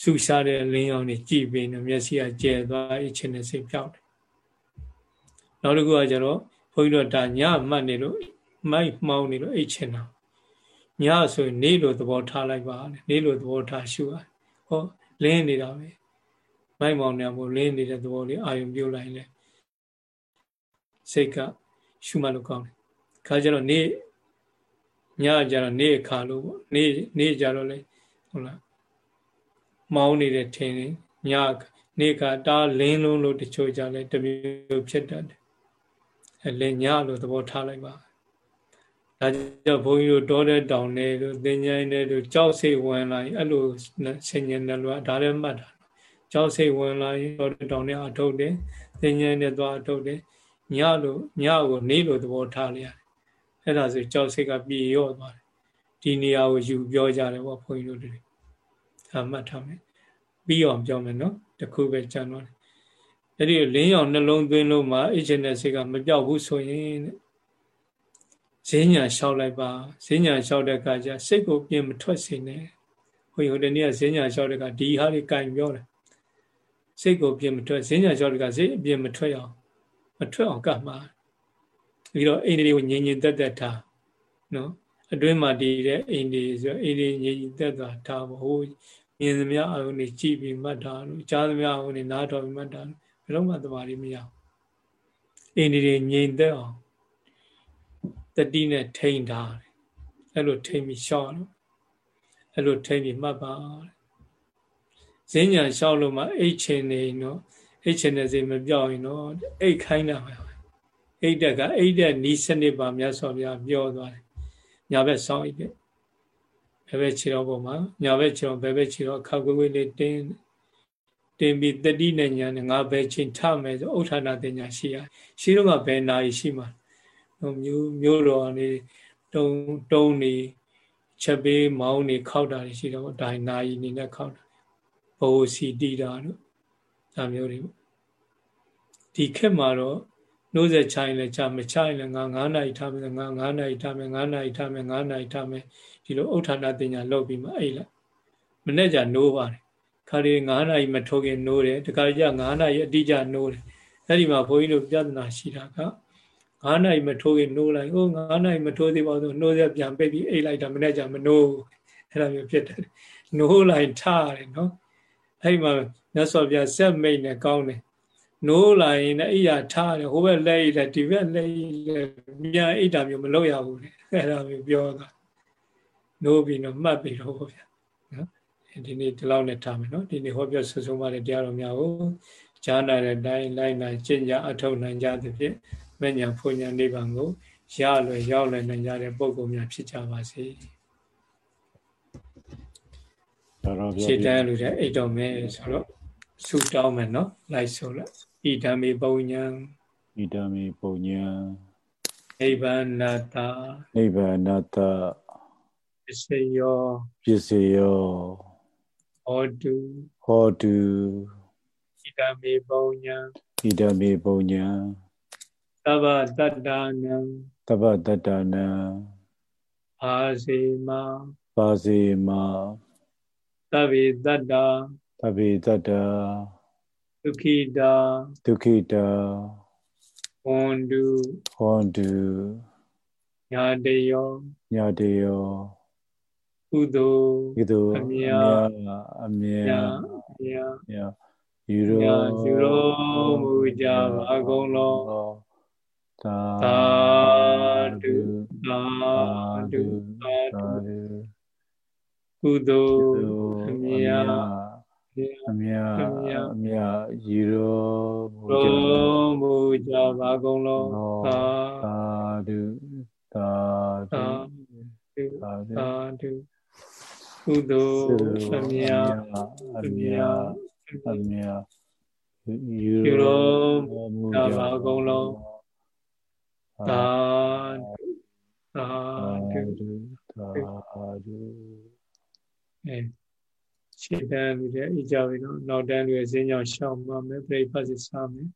ဆူရှားတဲ့လင်းရောင်နေကြည်ပြီးတော့မျက်စိကကျဲသွားအချင်းနဲ့စိတ်ပြောက်တယ်နောက်တစ်ခုကကျတော့ဘုန်းကြီးတို့ဒါညမှတ်နေလို့မိုက်မှောင်းနေလို့အိတ်ချင်တာ ညဆိုရင်နေလို့သဘောထားလိုက်ပါလေနေလို့သဘောထားရှုရဟောလင်းနေတာပဲမိုက်မောင်နေမို့လင်းနေတဲ့သဘောလေးအာယုံပြုတ်လိုက်လေစိတ်ကရှုမှတ်လို့ကောင်းတယ်ခါကျတော့နေ့ညကျတော့နေ့အခါလို့ပေါ့နေ့နေ့ကျတော့လေဟုတ်လားမောင်းနေတဲ့ထင်းညနေ့ကတားလင်းလုံးလို့တချို့ကြလဲတမျိုးဖြစ်တတ်တယ်အဲလင်းညလို့သဘောထားလိုက်ပါ ဒါကြောင့်ဘုန်းကြီးတို့တောတဲ့တောင်တွေတို့သင်္ချိုင်းတွေတို့ကြောက်စိတ်ဝင်လာရင်အဲ့လိုဆင်ញင်တယ်လို့ဒါလည်းမှတ်တာကြောက်စိတ်ဝင်လာရင်တောတဲ့တောင်တွေအထုတ်တယ်သင်္ချိုင်းတွေသွားအထုတ်တယ်ညလို့ညကိုနေလို့သဘောထားလိုက်ရတယ်အဲ့ဒါဆိုကြောက်စိတ်ကပြေရော့သွားတယ်ဒီနေရာကိုယူပြောကြတယ်ပေါ့ဘုန်းကြီးတို့တွေအမှတ်ထားမယ်ပြီးအောင်ပြောမယ်နော်တခုပဲကြံတော့တယ်အဲ့ဒီလင်းရောင်နှလုံးသွင်းလို့မှအချင်းတဲ့စိတ်ကမပြောက်ဘူးဆိုရင် ဈဉ္ညာလျှောက်လိုက်ပါဈဉ္ညာလျှောက်တဲ့အခါကျစိတ်ကိုပြင်မထွက်စေနဲ့ဘုန်းကြီးဟိုတနေ့ကဈဉ္ညာလျှောက်တဲ့အခါဒီဟာတွေကင်ပြောတယ်စိတ်ကိုပြင်မထွက်ဈဉ္ညာလျှောက်တဲ့အခါစိတ်အပြင်မထွက်အောင်မထွက်အောင်ကပ်မှာပြီးတော့အိန္ဒြေကိုငြိမ်ငြိမ်သက်သက်ထားနော်အတွင်းမှာတည်တဲ့အိန္ဒြေဆိုအိန္ဒြေငြိမ်ငြိမ်သက်သက်ထားဖို့ဟိုမြင်သမျှအုံနေကြည့်ပြီးမှတ်တာလို့ကြားသမျှအုံနေနားတော်ပြီးမှတ်တာဘယ်တော့မှတမာရီမရအိန္ဒြေငြိမ်သက်အောင် တတိနဲ့ထိန်ထားတယ်အဲ့လိုထိန်ပြီးရှောက်လို့အဲ့လိုထိန်ပြီးမှတ်ပါဈဉ္ညာရှောက်လို့မှအိတ်ချင်နေနော်အိတ်ချင်တဲ့စိတ်မပြောင်းရင်တော့အိတ်ခိုင်းတာပဲအိတ်တက်ကအိတ်တဲ့နီးစနစ်ပါမြတ်စွာဘုရားပြောသွားတယ်ညာဘက်ဆောင်းအိတ်တဲ့ဘယ်ဘက်ခြေတော်ပေါ်မှာညာဘက်ခြေတော်ဘယ်ဘက်ခြေတော်ခါကွေးကွေးလေးတင်းတင်ပြီးတတိနဲ့ညာနဲ့ငါဘယ်ချိန်ထမယ်ဆိုဥထာဏတင်ညာရှိရရှိတော့ကဘယ်နာရီရှိမှာ မျိုးမျိုးတော်နေတုံတုံးနေချက်ပေးမောင်းနေခောက်တာရှိတော့ဒါနာယီနေနဲ့ခောက်တာဘိုးစီတီတာတို့ဒါမျိုးတွေဒီခက်မှာတော့နှိုးဆက်ချိုင်းလဲကြာမချိုင်းလဲငါ9နာရီထားမယ်ငါ9နာရီထားမယ်9နာရီထားမယ်9နာရီထားမယ်ဒီလိုဥထာဏတင်ညာလုပ်ပြီးမှအိတ်လိုက်မနေ့ကနိုးပါတယ်ခါရီ9နာရီမထိုးခင်နိုးတယ်တခါကျ9နာရီအတိအကျနိုးတယ်အဲ့ဒီမှာဘုန်းကြီးတို့ပြဿနာရှိတာက 9နာရီမထိုးခင်နိုးလိုက်ဟို9နာရီမထိုးသေးပါဘူးနိုးရပြန်ပိတ်ပြီးအိတ်လိုက်တာမနေ့ကမနိုးအဲ့လိုမျိုးဖြစ်တယ်နိုးလိုက်ထားတယ်နော်အဲ့ဒီမှာမြတ်စွာဘုရားဆက်မိတ်နဲ့ကောင်းတယ်နိုးလာရင်လည်းအိယာထားတယ်ဟိုဘက်လက်အိလက်ဒီဘက်လက်အိလက်မြန်အိတာမျိုးမလုပ်ရဘူးလေအဲ့ဒါမျိုးပြောတာနိုးပြီးတော့မှတ်ပြီးတော့ဗျာနော်ဒီနေ့ဒီလောက်နဲ့ထားမယ်နော်ဒီနေ့ဟောပြောဆွဆုံးပါတဲ့တရားတော်များကိုကြားနာတဲ့အတိုင်းလိုက်နိုင်ကျင့်ကြအထောက်နိုင်ကြသဖြင့် မညာဖွညာနိဗ္ဗာန်ကိုရလွယ်ရောက်လွယ်နိုင်ကြတဲ့ပုဂ္ဂိုလ်များဖြစ်ကြပါစေတော်တော်ပြည့်တန်းလူတဲ့အိတ်တော်မယ်ဆိုတော့ဆူတောင်းမယ်နော်လိုက်ဆိုလိုက်ဣဒံမေပုံညာဣဒံမေပုံညာနိဗ္ဗာနတနိဗ္ဗာနတပစ္စယောပစ္စယောဟောတုဟောတုဣဒံမေပုံညာဣဒံမေပုံညာ သဗ္ဗတတ္တနံသဗ္ဗတတ္တနံအာစေမပါစေမသဗ္ဗေတတ္တသဗ္ဗေတတ္တဒုက္ခိတာဒုက္ခိတာဟွန်တုဟွန်တုညာတယောညာတယောကုသိုလ်ကုသိုလ်အမြာအမြာအမြာယူရောယူရောမူကြပါကုန်လော သာဓုသာဓုသာဓုကုသိုလ်အမြာအမြအမြယူရောမူကြပါကုန်လောသာဓုသာဓုသာဓုကုသိုလ်အမြအမြအမြယူရောမူကြပါကုန်လော သာသာဓုသာဓုအဲခြေတန်းလူတွေအကြပြီနော်နောက်တန်းလူရဲ့ဈဉ္ကြောင့်ရှောင်းပါမယ်ပြိပ္ပစီစားမယ်